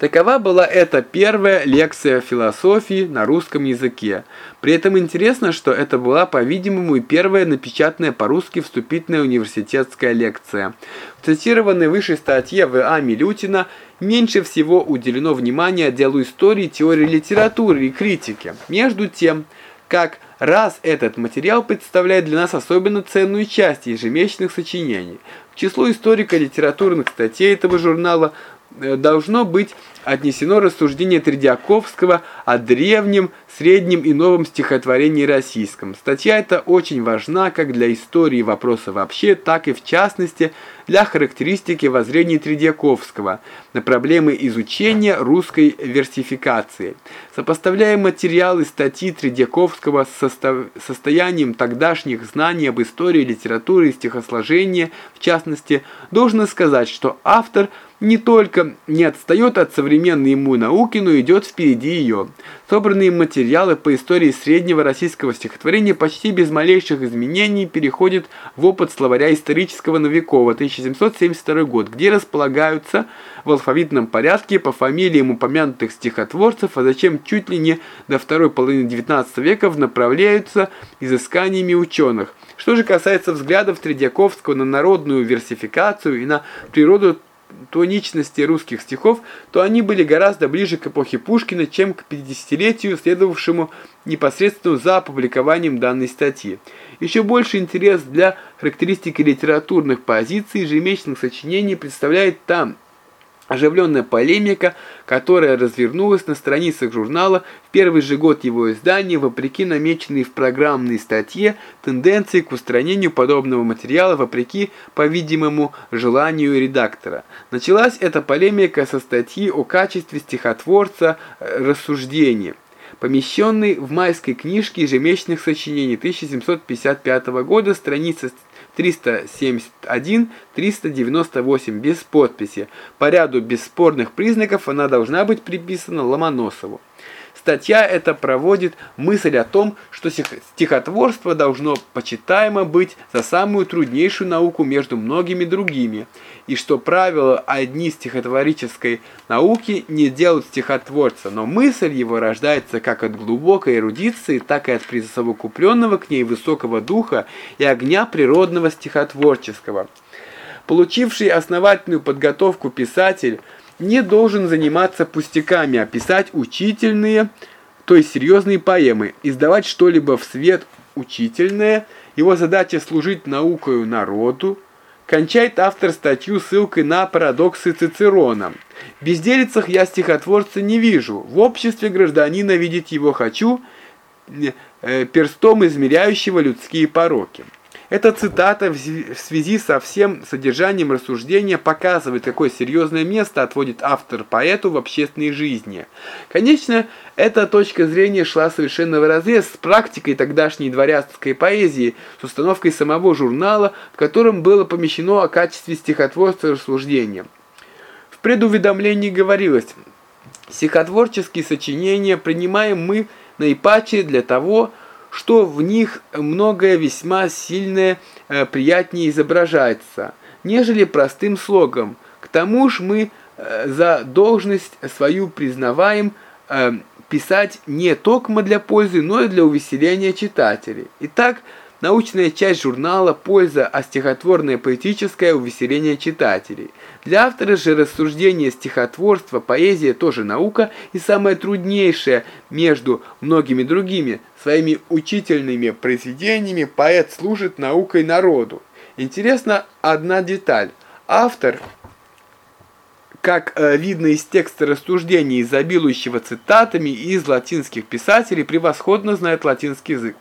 Такова была эта первая лекция философии на русском языке. При этом интересно, что это была, по-видимому, и первая напечатанная по-русски вступительная университетская лекция. В цитированной выше статье В.А. Милютина меньше всего уделено внимания делу истории, теории литературы и критики. Между тем, как раз этот материал представляет для нас особенно ценную часть ежемесячных сочинений. В число историко-литературных статей этого журнала должно быть отнесено рассуждение Тредиаковского о древнем, среднем и новом стихотворении российском. Статья эта очень важна как для истории вопроса вообще, так и в частности для характеристики воззрений Тредиаковского на проблемы изучения русской версификации. Сопоставляя материалы статьи Тредиаковского с состоянием тогдашних знаний об истории, литературе и стихосложении, в частности, должно сказать, что автор – не только не отстает от современной ему науки, но идет впереди ее. Собранные материалы по истории среднего российского стихотворения почти без малейших изменений переходят в опыт словаря исторического Новикова 1772 год, где располагаются в алфавитном порядке по фамилиям упомянутых стихотворцев, а зачем чуть ли не до второй половины XIX века направляются изысканиями ученых. Что же касается взглядов Тредьяковского на народную версификацию и на природу тоничности русских стихов, то они были гораздо ближе к эпохе Пушкина, чем к 50-летию, следовавшему непосредственно за опубликованием данной статьи. Еще больше интерес для характеристики литературных позиций ежемесячных сочинений представляет там Оживленная полемика, которая развернулась на страницах журнала в первый же год его издания, вопреки намеченной в программной статье тенденции к устранению подобного материала, вопреки, по-видимому, желанию редактора. Началась эта полемика со статьи о качестве стихотворца э, рассуждения помещенный в майской книжке ежемесячных сочинений 1755 года, страница 371-398 без подписи. По ряду бесспорных признаков она должна быть приписана Ломоносову. Статья эта проводит мысль о том, что стихотворство должно почитаемо быть за самую труднейшую науку между многими другими, и что правила одни стихотворической науки не делают стихотворца, но мысль его рождается как от глубокой эрудиции, так и от присовокупленного к ней высокого духа и огня природного стихотворческого. Получивший основательную подготовку писатель – не должен заниматься пустяками, а писать учительные, то есть серьезные поэмы, издавать что-либо в свет учительное, его задача служить наукою народу, кончает автор статью ссылкой на парадоксы Цицерона. В безделицах я стихотворца не вижу, в обществе гражданина видеть его хочу, э, перстом измеряющего людские пороки. Эта цитата в связи со всем содержанием рассуждения показывает, какое серьезное место отводит автор поэту в общественной жизни. Конечно, эта точка зрения шла совершенно вразрез с практикой тогдашней дворянской поэзии, с установкой самого журнала, в котором было помещено о качестве стихотворства рассуждения предуведомлении говорилось, стихотворческие сочинения принимаем мы наипаче для того, что в них многое весьма сильное э, приятнее изображается, нежели простым слогом. К тому же мы э, за должность свою признаваем э, писать не только для пользы, но и для увеселения читателей. Итак, Научная часть журнала «Польза, а стихотворное поэтическое увеселение читателей». Для автора же рассуждение стихотворства, поэзия тоже наука и самое труднейшее между многими другими. Своими учительными произведениями поэт служит наукой народу. Интересна одна деталь. Автор как э, видно из текста рассуждений, изобилующего цитатами из латинских писателей, превосходно знает латинский язык.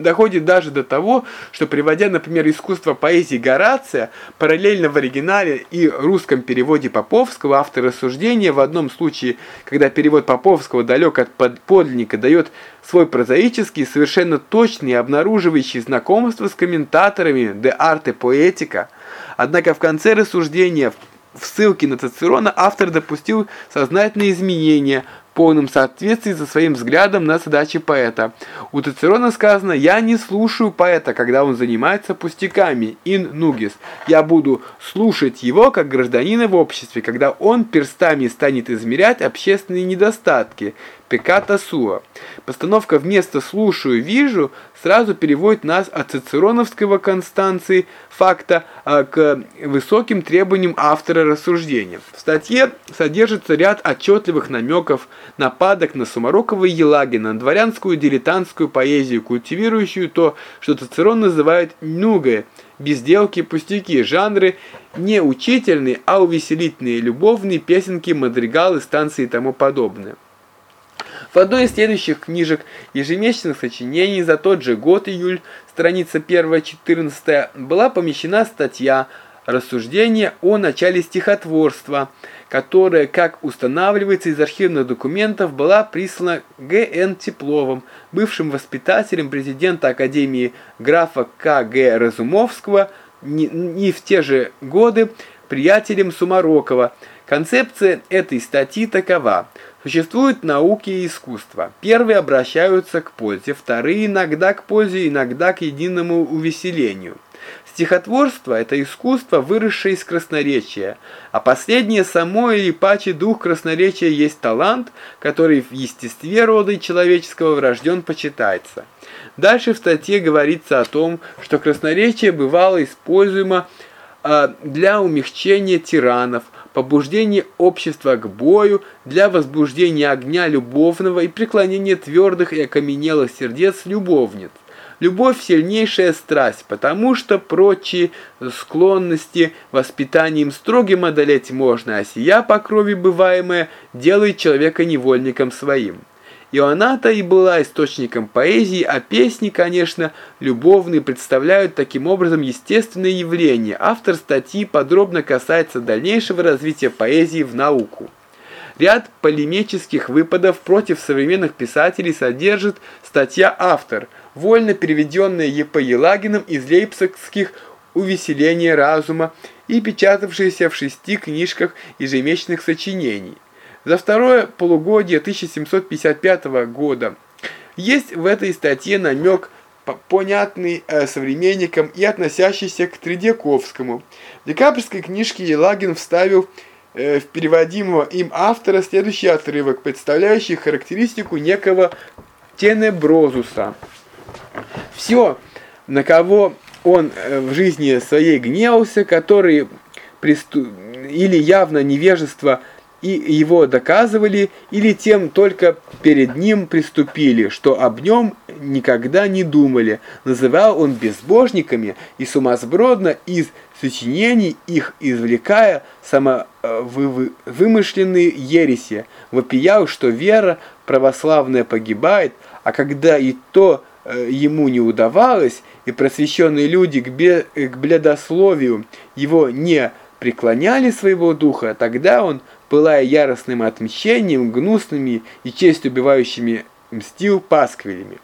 Доходит даже до того, что приводя, например, искусство поэзии Горация, параллельно в оригинале и русском переводе Поповского, автор рассуждения в одном случае, когда перевод Поповского далек от подлинника, дает свой прозаический, совершенно точный, обнаруживающий знакомство с комментаторами de arte poetica. Однако в конце рассуждения в ссылке на Цицерона автор допустил сознательные изменения, полном соответствии со своим взглядом на задачи поэта. У Цицерона сказано «Я не слушаю поэта, когда он занимается пустяками, ин нугис. Я буду слушать его как гражданина в обществе, когда он перстами станет измерять общественные недостатки, пеката суа». Постановка вместо «слушаю, вижу» сразу переводит нас от цицероновского Констанции факта а, к высоким требованиям автора рассуждения. В статье содержится ряд отчетливых намеков, нападок на Сумарокова и Елагина, на дворянскую дилетантскую поэзию, культивирующую то, что Цицерон называет «нугое», безделки, пустяки, жанры не учительные, а увеселительные, любовные, песенки, мадригалы, станции и тому подобное. В одной из следующих книжек ежемесячных сочинений за тот же год, июль, страница 1-14, была помещена статья «Рассуждение о начале стихотворства», которая, как устанавливается из архивных документов, была прислана Г.Н. Тепловым, бывшим воспитателем президента Академии графа К.Г. Разумовского, не, не в те же годы приятелем Сумарокова. Концепция этой статьи такова – Существуют науки и искусство. Первые обращаются к пользе, вторые иногда к пользе, иногда к единому увеселению. Стихотворство – это искусство, выросшее из красноречия, а последнее само или паче дух красноречия есть талант, который в естестве рода человеческого врожден почитается. Дальше в статье говорится о том, что красноречие бывало используемо а, для умягчения тиранов, побуждение общества к бою, для возбуждения огня любовного и преклонения твердых и окаменелых сердец любовниц. Любовь – сильнейшая страсть, потому что прочие склонности воспитанием строгим одолеть можно, а сия по крови бываемая делает человека невольником своим. И она-то и была источником поэзии, а песни, конечно, любовные, представляют таким образом естественное явление. Автор статьи подробно касается дальнейшего развития поэзии в науку. Ряд полемических выпадов против современных писателей содержит статья «Автор», вольно переведенная Е.П. Елагиным из лейпцигских «Увеселение разума» и печатавшаяся в шести книжках ежемесячных сочинений. За второе полугодие 1755 года есть в этой статье намек, понятный э, современникам и относящийся к Тредяковскому. В декабрьской книжке Елагин вставил э, в переводимого им автора следующий отрывок, представляющий характеристику некого Тенеброзуса. Все, на кого он э, в жизни своей гневался, который приступ... или явно невежество – и его доказывали, или тем только перед ним приступили, что об нем никогда не думали. Называл он безбожниками и сумасбродно из сочинений их извлекая самовымышленные ереси, вопиял, что вера православная погибает, а когда и то э, ему не удавалось, и просвещенные люди к, бе, к бледословию его не преклоняли своего духа, тогда он пылая яростным отмщением, гнусными и честь убивающими мстил пасквилями.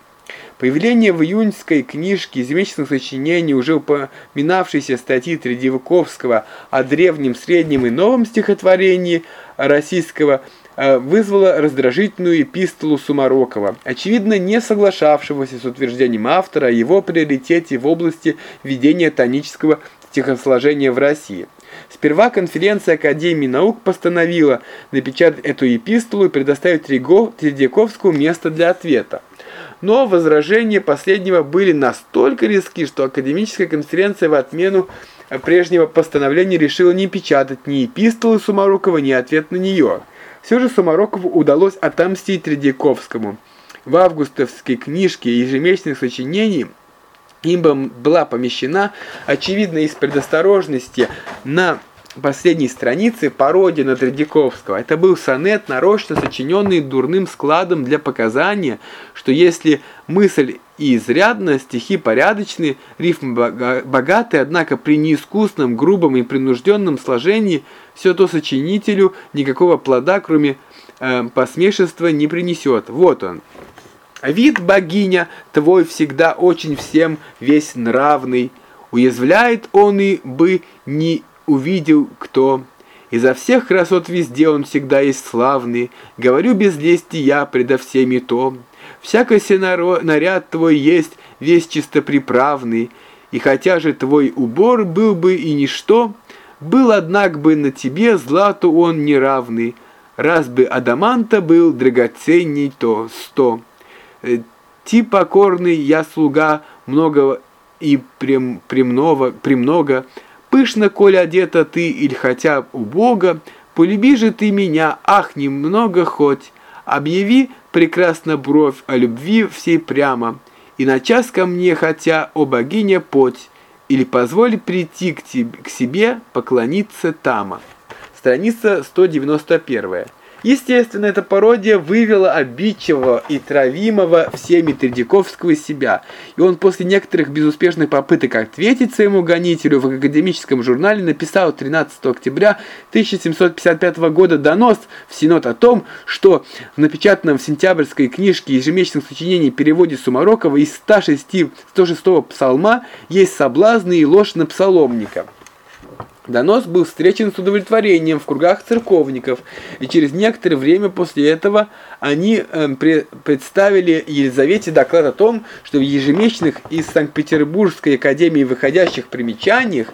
Появление в июньской книжке ежемесячных сочинений уже упоминавшейся статьи Тредьяковского о древнем, среднем и новом стихотворении российского э, вызвало раздражительную эпистолу Сумарокова, очевидно не соглашавшегося с утверждением автора о его приоритете в области ведения тонического стихосложения в России. Сперва конференция Академии наук постановила напечатать эту эпистолу и предоставить Тредьяковскому место для ответа. Но возражения последнего были настолько резки, что академическая конференция в отмену прежнего постановления решила не печатать ни эпистолы Сумарокова, ни ответ на нее. Все же Сумарокову удалось отомстить Тредяковскому. В августовской книжке ежемесячных сочинений им была помещена, очевидно из предосторожности, на последней странице пародия на Тредяковского. Это был сонет, нарочно сочиненный дурным складом для показания, что если мысль и изрядно, стихи порядочные, рифмы богатые, однако при неискусном, грубом и принужденном сложении все то сочинителю никакого плода, кроме э, посмешества, не принесет. Вот он. Вид богиня твой всегда очень всем весь нравный, уязвляет он и бы не увидел кто. Изо всех красот везде он всегда есть славный, Говорю без лести я предо всеми то. Всякий наряд твой есть весь чистоприправный, И хотя же твой убор был бы и ничто, Был, однако, бы на тебе злату он неравный, Раз бы адаманта был драгоценней то сто. Э, ти покорный я слуга много и прем, премного, премного, Пышно, коль одета ты, или хотя убого, полюби же ты меня, ах, немного хоть. Объяви прекрасно бровь о любви всей прямо, и на час ко мне, хотя, о богиня, поть, или позволь прийти к, тебе, к себе, поклониться тама. Страница 191. Естественно, эта пародия вывела обидчивого и травимого всеми Тредяковского из себя, и он после некоторых безуспешных попыток ответить своему гонителю в академическом журнале написал 13 октября 1755 года донос в Синод о том, что в напечатанном в сентябрьской книжке ежемесячных сочинений переводе Сумарокова из 106 106 псалма есть соблазны и ложь на псаломника. Донос был встречен с удовлетворением в кругах церковников, и через некоторое время после этого они э, пре представили Елизавете доклад о том, что в ежемесячных из Санкт-Петербургской академии выходящих примечаниях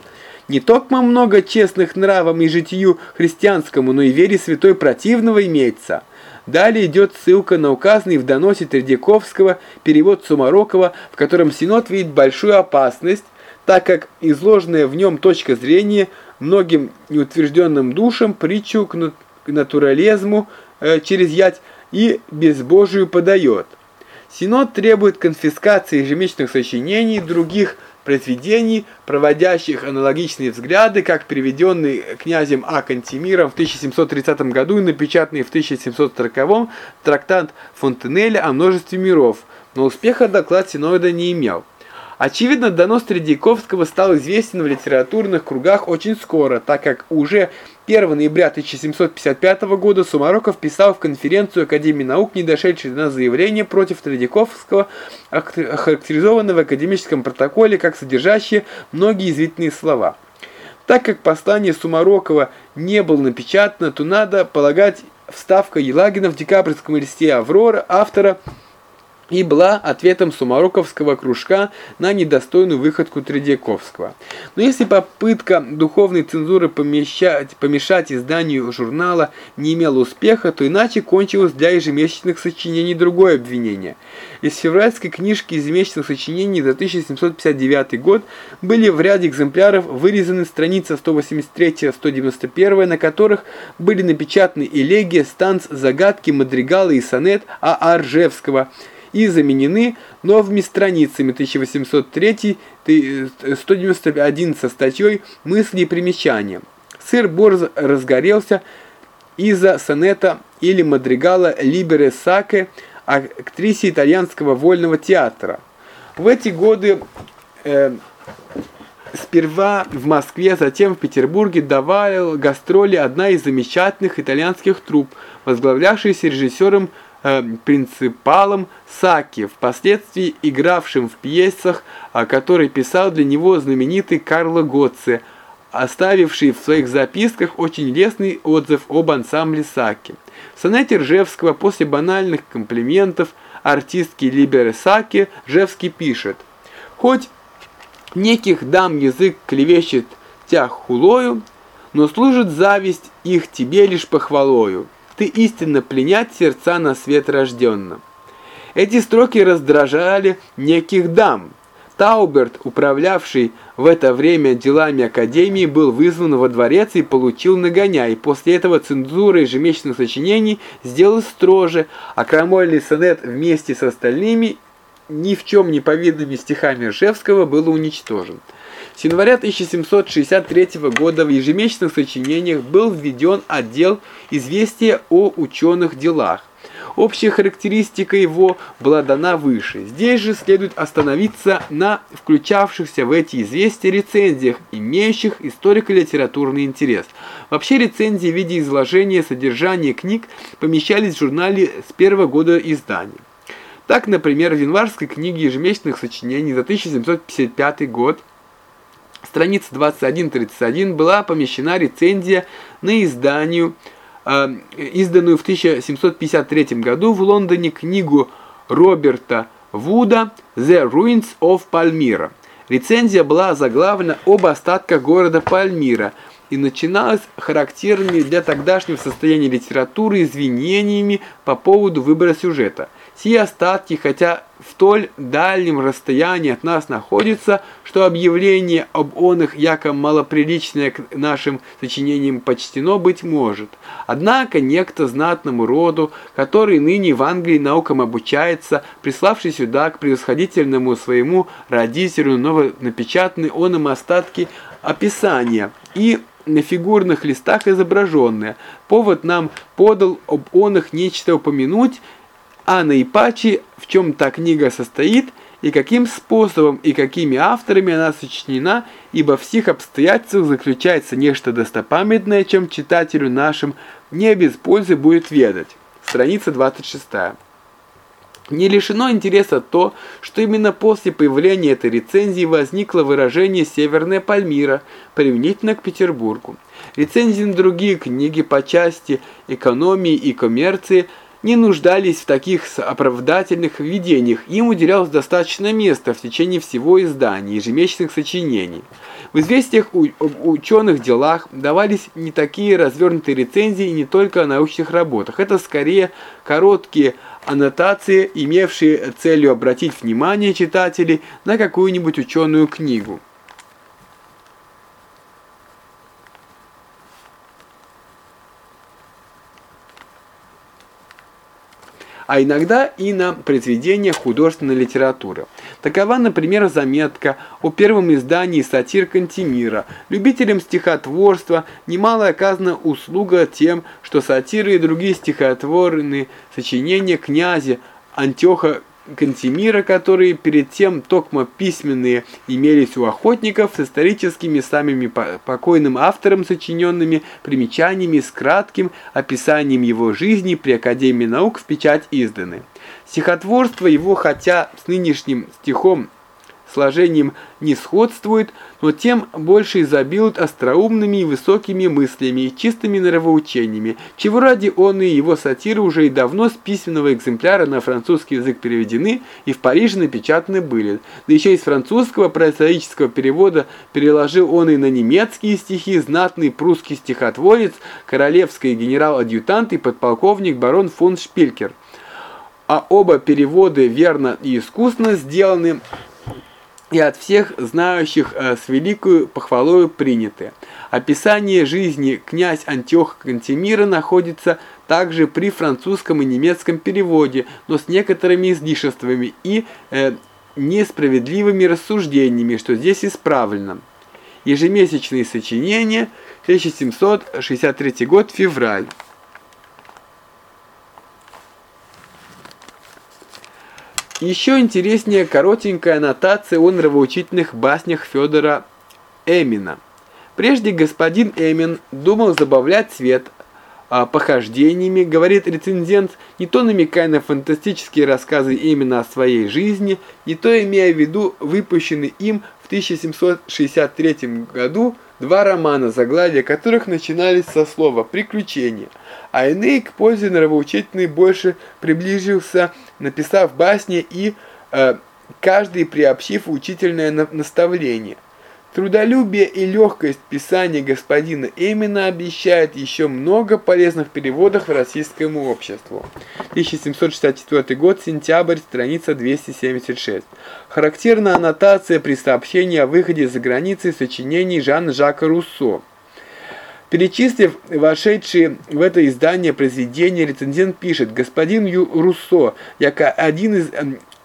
не только много честных нравам и житию христианскому, но и вере святой противного имеется. Далее идет ссылка на указанный в доносе Тредяковского перевод Сумарокова, в котором Синод видит большую опасность, так как изложенная в нем точка зрения – многим неутвержденным душам притчу к натурализму э, через ять и безбожию подает. Синод требует конфискации ежемесячных сочинений других произведений, проводящих аналогичные взгляды, как переведенный князем А. Кантемиром в 1730 году и напечатанный в 1740 трактат Фонтенеля о множестве миров, но успеха доклад Синода не имел. Очевидно, донос Тредяковского стал известен в литературных кругах очень скоро, так как уже 1 ноября 1755 года Сумароков писал в конференцию Академии наук, не дошедшей до заявление против Тредяковского, охарактеризованного в академическом протоколе как содержащее многие извительные слова. Так как послание Сумарокова не было напечатано, то надо полагать вставка Елагина в декабрьском листе «Аврора» автора – и была ответом Сумароковского кружка на недостойную выходку Тредяковского. Но если попытка духовной цензуры помещать, помешать изданию журнала не имела успеха, то иначе кончилось для ежемесячных сочинений другое обвинение. Из февральской книжки ежемесячных сочинений за 1759 год были в ряде экземпляров вырезаны страницы 183-191, на которых были напечатаны элегия, станц, загадки, мадригалы и сонет А. А. Ржевского – и заменены новыми страницами 1803-191 со статьей «Мысли и примечания». Сыр Борз разгорелся из-за сонета или мадригала Либере Саке, актрисе итальянского вольного театра. В эти годы э, сперва в Москве, затем в Петербурге давала гастроли одна из замечательных итальянских труп, возглавлявшаяся режиссером э, принципалом Саки, впоследствии игравшим в пьесах, о которой писал для него знаменитый Карло Готце, оставивший в своих записках очень лестный отзыв об ансамбле Саки. В сонете Ржевского после банальных комплиментов артистки Либеры Саки Ржевский пишет «Хоть неких дам язык клевещет тях хулою, но служит зависть их тебе лишь похвалою. Ты истинно пленять сердца на свет рожденно. Эти строки раздражали неких дам. Тауберт, управлявший в это время делами Академии, был вызван во дворец и получил нагоняй. После этого цензура ежемесячных сочинений сделалась строже, а крамольный сонет вместе с остальными ни в чем не повинными стихами Ржевского был уничтожен. С января 1763 года в ежемесячных сочинениях был введен отдел «Известия о ученых делах». Общая характеристика его была дана выше. Здесь же следует остановиться на включавшихся в эти известия рецензиях, имеющих историко-литературный интерес. Вообще рецензии в виде изложения содержания книг помещались в журнале с первого года издания. Так, например, в январской книге ежемесячных сочинений за 1755 год страница 21-31 была помещена рецензия на изданию, э, изданную в 1753 году в Лондоне книгу Роберта Вуда «The Ruins of Palmyra». Рецензия была заглавлена об остатках города Пальмира и начиналась характерными для тогдашнего состояния литературы извинениями по поводу выбора сюжета. Сие остатки, хотя в толь дальнем расстоянии от нас находятся, что объявление об оных яко малоприличное к нашим сочинениям почтено быть может. Однако некто знатному роду, который ныне в Англии наукам обучается, приславший сюда к превосходительному своему родителю новонапечатанные оном остатки описания и на фигурных листах изображенные. Повод нам подал об оных нечто упомянуть, а наипаче в чем та книга состоит и каким способом и какими авторами она сочинена, ибо в всех обстоятельствах заключается нечто достопамятное, чем читателю нашим не без пользы будет ведать. Страница 26. Не лишено интереса то, что именно после появления этой рецензии возникло выражение «Северная Пальмира», применительно к Петербургу. Рецензии на другие книги по части экономии и коммерции – не нуждались в таких оправдательных введениях, им уделялось достаточно места в течение всего издания ежемесячных сочинений. В известиях об ученых делах давались не такие развернутые рецензии не только о научных работах. Это скорее короткие аннотации, имевшие целью обратить внимание читателей на какую-нибудь ученую книгу. А иногда и на произведения художественной литературы. Такова, например, заметка о первом издании сатир Кантемира. Любителям стихотворства немало оказана услуга тем, что сатиры и другие стихотворные сочинения князя Антиоха Кантемира, которые перед тем токмо письменные имелись у охотников с историческими самими покойным автором сочиненными примечаниями с кратким описанием его жизни при Академии наук в печать изданы. Стихотворство его, хотя с нынешним стихом сложением не сходствует, но тем больше изобилует остроумными и высокими мыслями и чистыми нравоучениями, чего ради он и его сатиры уже и давно с письменного экземпляра на французский язык переведены и в Париже напечатаны были. Да еще из французского прозаического перевода переложил он и на немецкие стихи знатный прусский стихотворец, королевский генерал-адъютант и подполковник барон фон Шпилькер. А оба переводы верно и искусно сделаны и от всех знающих э, с великою похвалою приняты. Описание жизни князь Антиоха Кантемира находится также при французском и немецком переводе, но с некоторыми излишествами и э, несправедливыми рассуждениями, что здесь исправлено. Ежемесячные сочинения, 1763 год, февраль. Еще интереснее коротенькая аннотация о нравоучительных баснях Федора Эмина. Прежде господин Эмин думал забавлять свет, а, похождениями, говорит рецензент, не то намекая на фантастические рассказы именно о своей жизни, не то имея в виду выпущенный им в 1763 году два романа, заглавия которых начинались со слова «приключения», а иные к пользе нравоучительной больше приближился, написав басни и э, каждый приобщив учительное наставление. Трудолюбие и легкость писания господина Эмина обещают еще много полезных переводов российскому обществу. 1764 год, сентябрь, страница 276. Характерна аннотация при сообщении о выходе за границей сочинений Жана-Жака Руссо. Перечислив вошедшие в это издание произведения, рецензент пишет, господин Ю Руссо, яко один из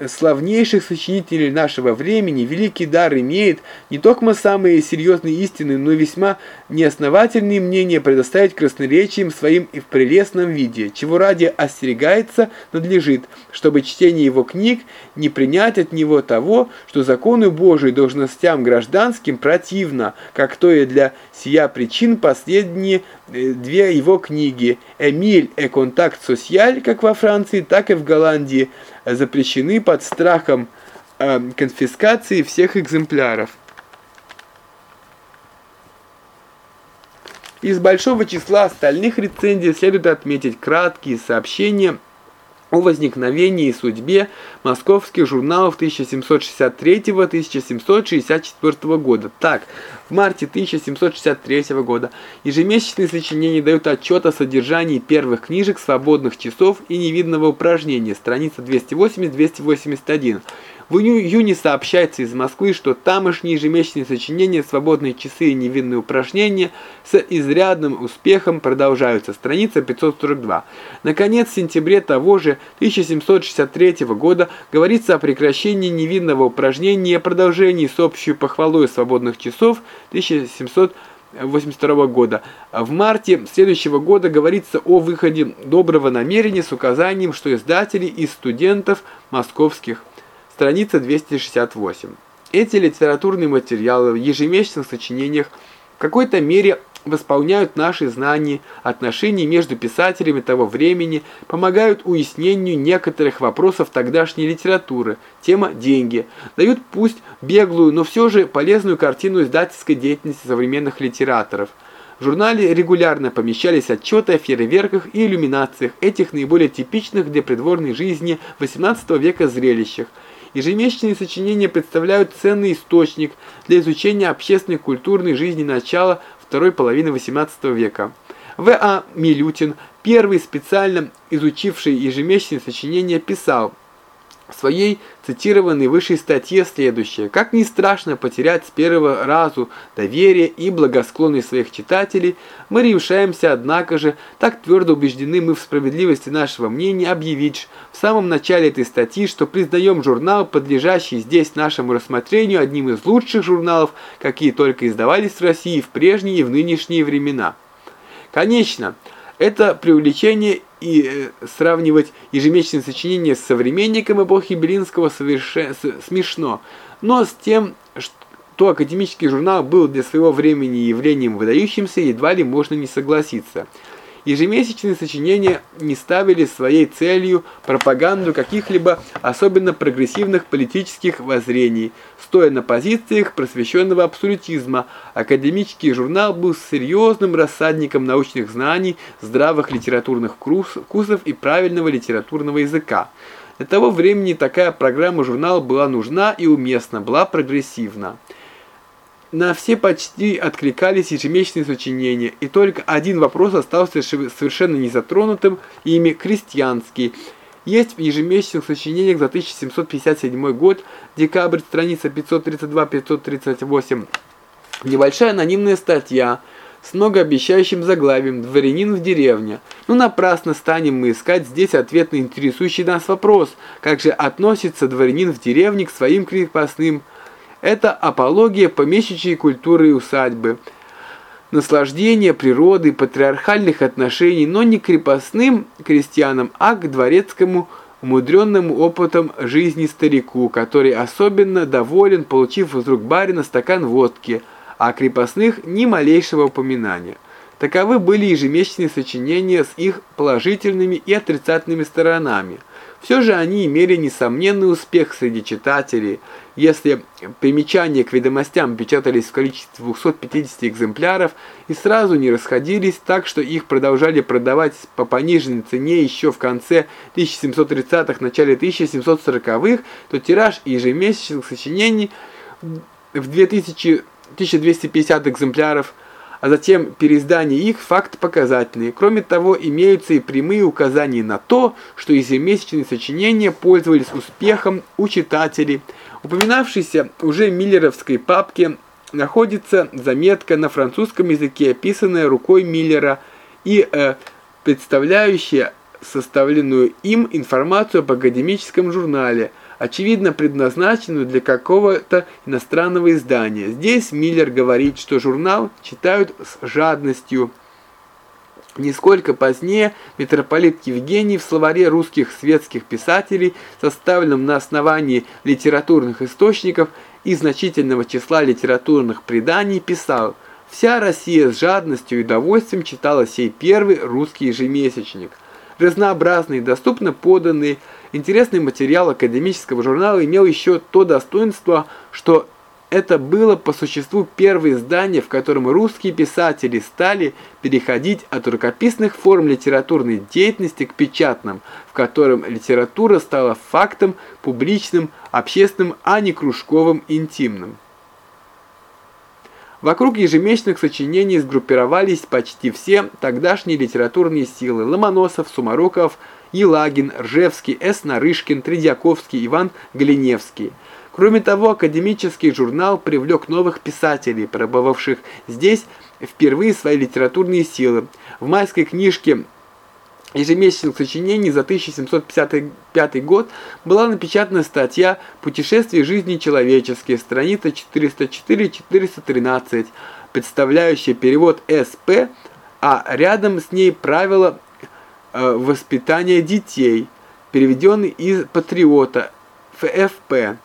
славнейших сочинителей нашего времени великий дар имеет не только самые серьезные истины, но весьма неосновательные мнения предоставить красноречием своим и в прелестном виде, чего ради остерегается надлежит, чтобы чтение его книг не принять от него того, что закону Божию должностям гражданским противно, как то и для сия причин последние две его книги «Эмиль и контакт социаль», как во Франции, так и в Голландии, запрещены под страхом э, конфискации всех экземпляров. Из большого числа остальных рецензий следует отметить краткие сообщения о возникновении и судьбе московских журналов 1763-1764 года. Так, в марте 1763 года ежемесячные сочинения дают отчет о содержании первых книжек «Свободных часов» и «Невидного упражнения», страница 280-281. В июне сообщается из Москвы, что тамошние ежемесячные сочинения «Свободные часы» и «Невинные упражнения» с изрядным успехом продолжаются. Страница 542. Наконец, в сентябре того же 1763 года говорится о прекращении невинного упражнения и продолжении с общей похвалой «Свободных часов» 1782 года. В марте следующего года говорится о выходе доброго намерения с указанием, что издатели из студентов московских страница 268. Эти литературные материалы в ежемесячных сочинениях в какой-то мере восполняют наши знания отношений между писателями того времени, помогают уяснению некоторых вопросов тогдашней литературы, тема «деньги», дают пусть беглую, но все же полезную картину издательской деятельности современных литераторов. В журнале регулярно помещались отчеты о фейерверках и иллюминациях, этих наиболее типичных для придворной жизни XVIII века зрелищах, Ежемесячные сочинения представляют ценный источник для изучения общественной культурной жизни начала второй половины XVIII века. В.А. Милютин, первый специально изучивший ежемесячные сочинения, писал в своей цитированной выше статье следующее. Как не страшно потерять с первого разу доверие и благосклонность своих читателей, мы решаемся, однако же, так твердо убеждены мы в справедливости нашего мнения, объявить в самом начале этой статьи, что признаем журнал, подлежащий здесь нашему рассмотрению, одним из лучших журналов, какие только издавались в России в прежние и в нынешние времена. Конечно, это привлечение и э, сравнивать ежемесячные сочинения с современником эпохи Белинского совершенно смешно, но с тем, что академический журнал был для своего времени явлением выдающимся, едва ли можно не согласиться – Ежемесячные сочинения не ставили своей целью пропаганду каких-либо особенно прогрессивных политических воззрений. Стоя на позициях просвещенного абсолютизма, академический журнал был серьезным рассадником научных знаний, здравых литературных вкусов и правильного литературного языка. Для того времени такая программа журнала была нужна и уместна, была прогрессивна. На все почти откликались ежемесячные сочинения, и только один вопрос остался совершенно незатронутым, ими крестьянский. Есть в ежемесячных сочинениях за 1757 год, декабрь, страница 532-538, небольшая анонимная статья с многообещающим заглавием «Дворянин в деревне». Но ну, напрасно станем мы искать здесь ответ на интересующий нас вопрос, как же относится дворянин в деревне к своим крепостным это апология помещичьей культуры и усадьбы, наслаждение природы, патриархальных отношений, но не крепостным крестьянам, а к дворецкому умудренному опытом жизни старику, который особенно доволен, получив из рук барина стакан водки, а крепостных ни малейшего упоминания. Таковы были ежемесячные сочинения с их положительными и отрицательными сторонами. Все же они имели несомненный успех среди читателей. Если примечания к ведомостям печатались в количестве 250 экземпляров и сразу не расходились, так что их продолжали продавать по пониженной цене еще в конце 1730-х, начале 1740-х, то тираж ежемесячных сочинений в 2000, 1250 экземпляров – а затем переиздание их факт показательный. Кроме того, имеются и прямые указания на то, что ежемесячные сочинения пользовались успехом у читателей. Упоминавшейся уже Миллеровской папке находится заметка на французском языке, описанная рукой Миллера и э, представляющая составленную им информацию об академическом журнале – очевидно предназначенную для какого-то иностранного издания. Здесь Миллер говорит, что журнал читают с жадностью. Несколько позднее митрополит Евгений в словаре русских светских писателей, составленном на основании литературных источников и значительного числа литературных преданий, писал «Вся Россия с жадностью и удовольствием читала сей первый русский ежемесячник. Разнообразный, доступно поданный, Интересный материал академического журнала имел еще то достоинство, что это было по существу первое издание, в котором русские писатели стали переходить от рукописных форм литературной деятельности к печатным, в котором литература стала фактом публичным, общественным, а не кружковым, интимным. Вокруг ежемесячных сочинений сгруппировались почти все тогдашние литературные силы – Ломоносов, Сумароков, Елагин, Ржевский, С. Нарышкин, Тредьяковский, Иван Глиневский. Кроме того, академический журнал привлек новых писателей, пробовавших здесь впервые свои литературные силы. В майской книжке ежемесячных сочинений за 1755 год была напечатана статья «Путешествие жизни человеческие», страница 404-413, представляющая перевод С.П., а рядом с ней правила воспитания детей, переведенный из «Патриота» ФФП.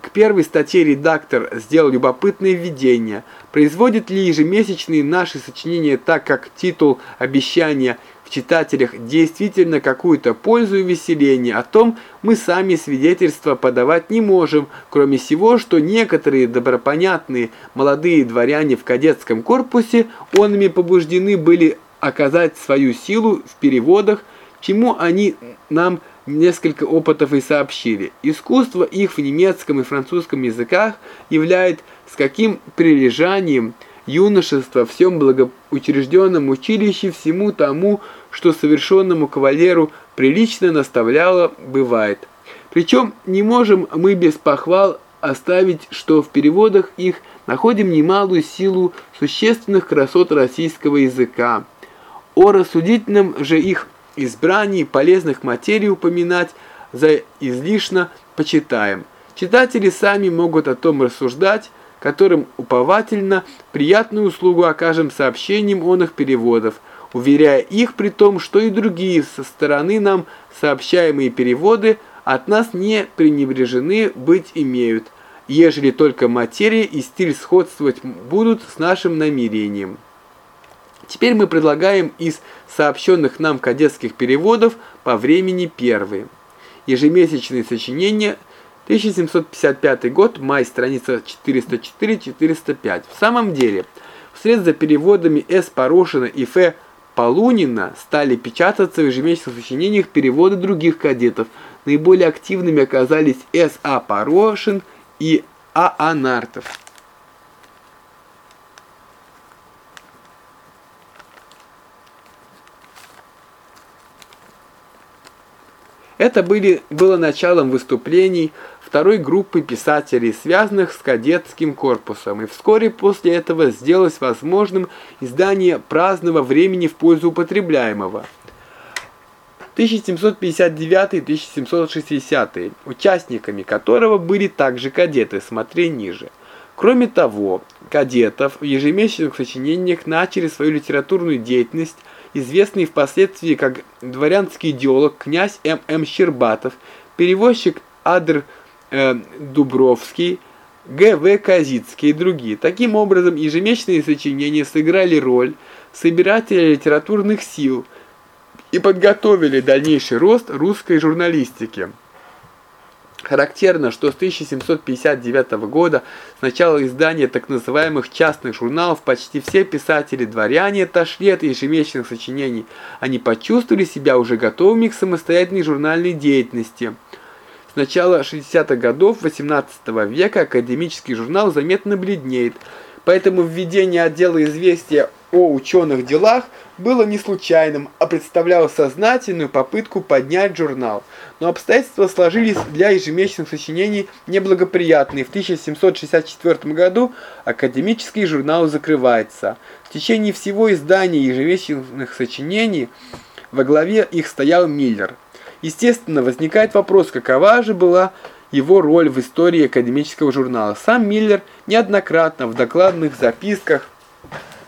К первой статье редактор сделал любопытное введение. Производит ли ежемесячные наши сочинения так, как титул обещания в читателях действительно какую-то пользу и веселение? О том мы сами свидетельства подавать не можем, кроме всего, что некоторые добропонятные молодые дворяне в кадетском корпусе онами побуждены были оказать свою силу в переводах, чему они нам несколько опытов и сообщили. Искусство их в немецком и французском языках является с каким прилежанием юношество всем благоучрежденном училище всему тому, что совершенному кавалеру прилично наставляло, бывает. Причем не можем мы без похвал оставить, что в переводах их находим немалую силу существенных красот российского языка. О рассудительном же их избрании полезных материй упоминать за излишно почитаем. Читатели сами могут о том рассуждать, которым уповательно приятную услугу окажем сообщением он их переводов, уверяя их при том, что и другие со стороны нам сообщаемые переводы от нас не пренебрежены быть имеют, ежели только материя и стиль сходствовать будут с нашим намерением. Теперь мы предлагаем из сообщенных нам кадетских переводов по времени первые. Ежемесячные сочинения 1755 год, май, страница 404-405. В самом деле, вслед за переводами С. Порошина и Ф. Полунина стали печататься в ежемесячных сочинениях переводы других кадетов. Наиболее активными оказались С. А. Порошин и А. А. Нартов. Это были, было началом выступлений второй группы писателей, связанных с кадетским корпусом, и вскоре после этого сделалось возможным издание праздного времени в пользу употребляемого. 1759-1760, участниками которого были также кадеты, смотри ниже. Кроме того, кадетов в ежемесячных сочинениях начали свою литературную деятельность известный впоследствии как дворянский идеолог князь М.М. Щербатов, перевозчик Адр э, Дубровский, Г.В. Казицкий и другие. Таким образом, ежемесячные сочинения сыграли роль собирателя литературных сил и подготовили дальнейший рост русской журналистики. Характерно, что с 1759 года, с начала издания так называемых частных журналов, почти все писатели-дворяне отошли от ежемесячных сочинений. Они почувствовали себя уже готовыми к самостоятельной журнальной деятельности. С начала 60-х годов 18 века академический журнал заметно бледнеет, поэтому введение отдела известия о ученых делах было не случайным, а представляло сознательную попытку поднять журнал. Но обстоятельства сложились для ежемесячных сочинений неблагоприятные. В 1764 году академический журнал закрывается. В течение всего издания ежемесячных сочинений во главе их стоял Миллер. Естественно, возникает вопрос, какова же была его роль в истории академического журнала. Сам Миллер неоднократно в докладных записках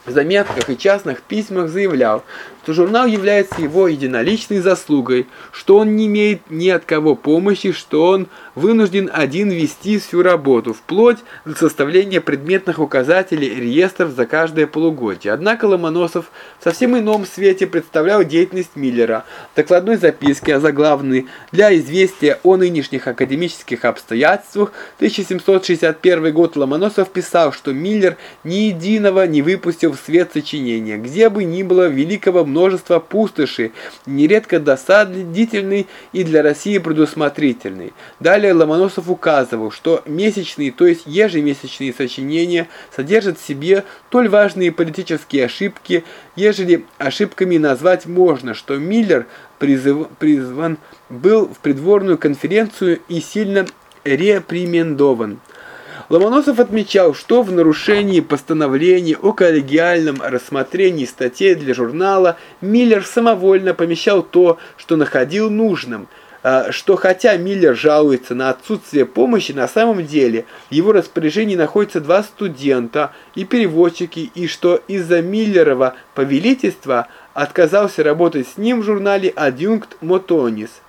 заметках и частных письмах заявлял, что журнал является его единоличной заслугой, что он не имеет ни от кого помощи, что он вынужден один вести всю работу, вплоть до составления предметных указателей реестров за каждое полугодие. Однако Ломоносов в совсем ином свете представлял деятельность Миллера. В докладной записке, озаглавленной «Для известия о нынешних академических обстоятельствах» 1761 год Ломоносов писал, что Миллер ни единого не выпустил в свет сочинения, где бы ни было великого множества пустоши, нередко досадительный и для России предусмотрительный. Далее Ломоносов указывал, что месячные, то есть ежемесячные сочинения содержат в себе столь важные политические ошибки, ежели ошибками назвать можно, что Миллер призыв, призван был в придворную конференцию и сильно репримендован. Ломоносов отмечал, что в нарушении постановления о коллегиальном рассмотрении статей для журнала Миллер самовольно помещал то, что находил нужным, а, что хотя Миллер жалуется на отсутствие помощи, на самом деле в его распоряжении находятся два студента и переводчики, и что из-за Миллерова повелительства отказался работать с ним в журнале «Адъюнкт Мотонис».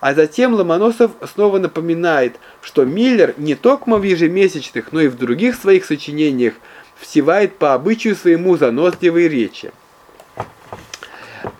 А затем Ломоносов снова напоминает, что Миллер не только в ежемесячных, но и в других своих сочинениях всевает по обычаю своему заносливые речи.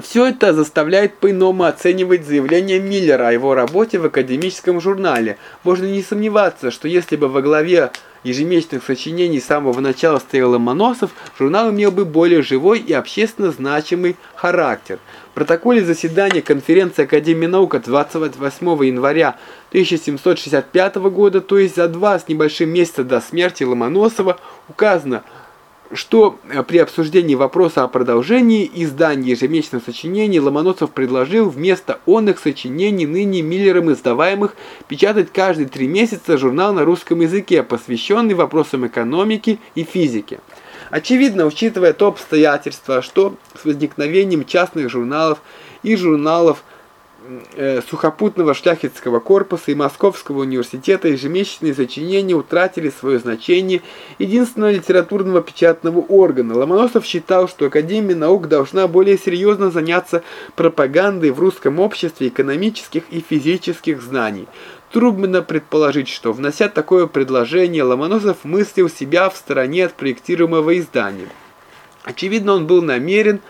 Все это заставляет по-иному оценивать заявление Миллера о его работе в академическом журнале. Можно не сомневаться, что если бы во главе ежемесячных сочинений с самого начала стоял Ломоносов, журнал имел бы более живой и общественно значимый характер. В протоколе заседания конференции Академии наук от 28 января 1765 года, то есть за два с небольшим месяца до смерти Ломоносова, указано – что э, при обсуждении вопроса о продолжении издания ежемесячных сочинений Ломоносов предложил вместо онных сочинений ныне Миллером издаваемых печатать каждые три месяца журнал на русском языке, посвященный вопросам экономики и физики. Очевидно, учитывая то обстоятельство, что с возникновением частных журналов и журналов сухопутного шляхетского корпуса и Московского университета ежемесячные сочинения утратили свое значение единственного литературного печатного органа. Ломоносов считал, что Академия наук должна более серьезно заняться пропагандой в русском обществе экономических и физических знаний. Трудно предположить, что, внося такое предложение, Ломоносов мыслил себя в стороне от проектируемого издания. Очевидно, он был намерен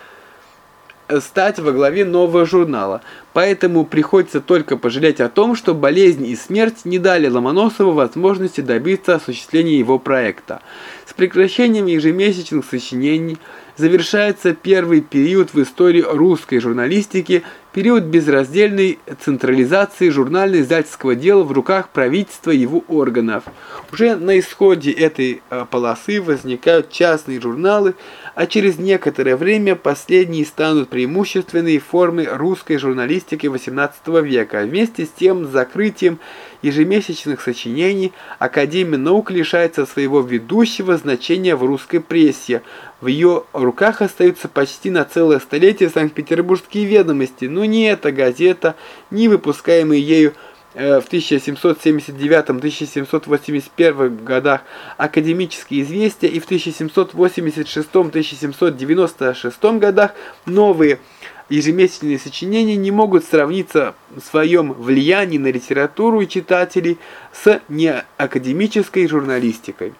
стать во главе нового журнала. Поэтому приходится только пожалеть о том, что болезнь и смерть не дали Ломоносову возможности добиться осуществления его проекта. С прекращением ежемесячных сочинений завершается первый период в истории русской журналистики, период безраздельной централизации журнально-издательского дела в руках правительства и его органов. Уже на исходе этой э, полосы возникают частные журналы, а через некоторое время последние станут преимущественной формой русской журналистики XVIII века. Вместе с тем закрытием ежемесячных сочинений Академия наук лишается своего ведущего значения в русской прессе. В ее руках остаются почти на целое столетие Санкт-Петербургские ведомости, но ни эта газета, ни выпускаемые ею э, в 1779-1781 годах академические известия и в 1786-1796 годах новые ежемесячные сочинения не могут сравниться в своем влиянии на литературу и читателей с неакадемической журналистикой.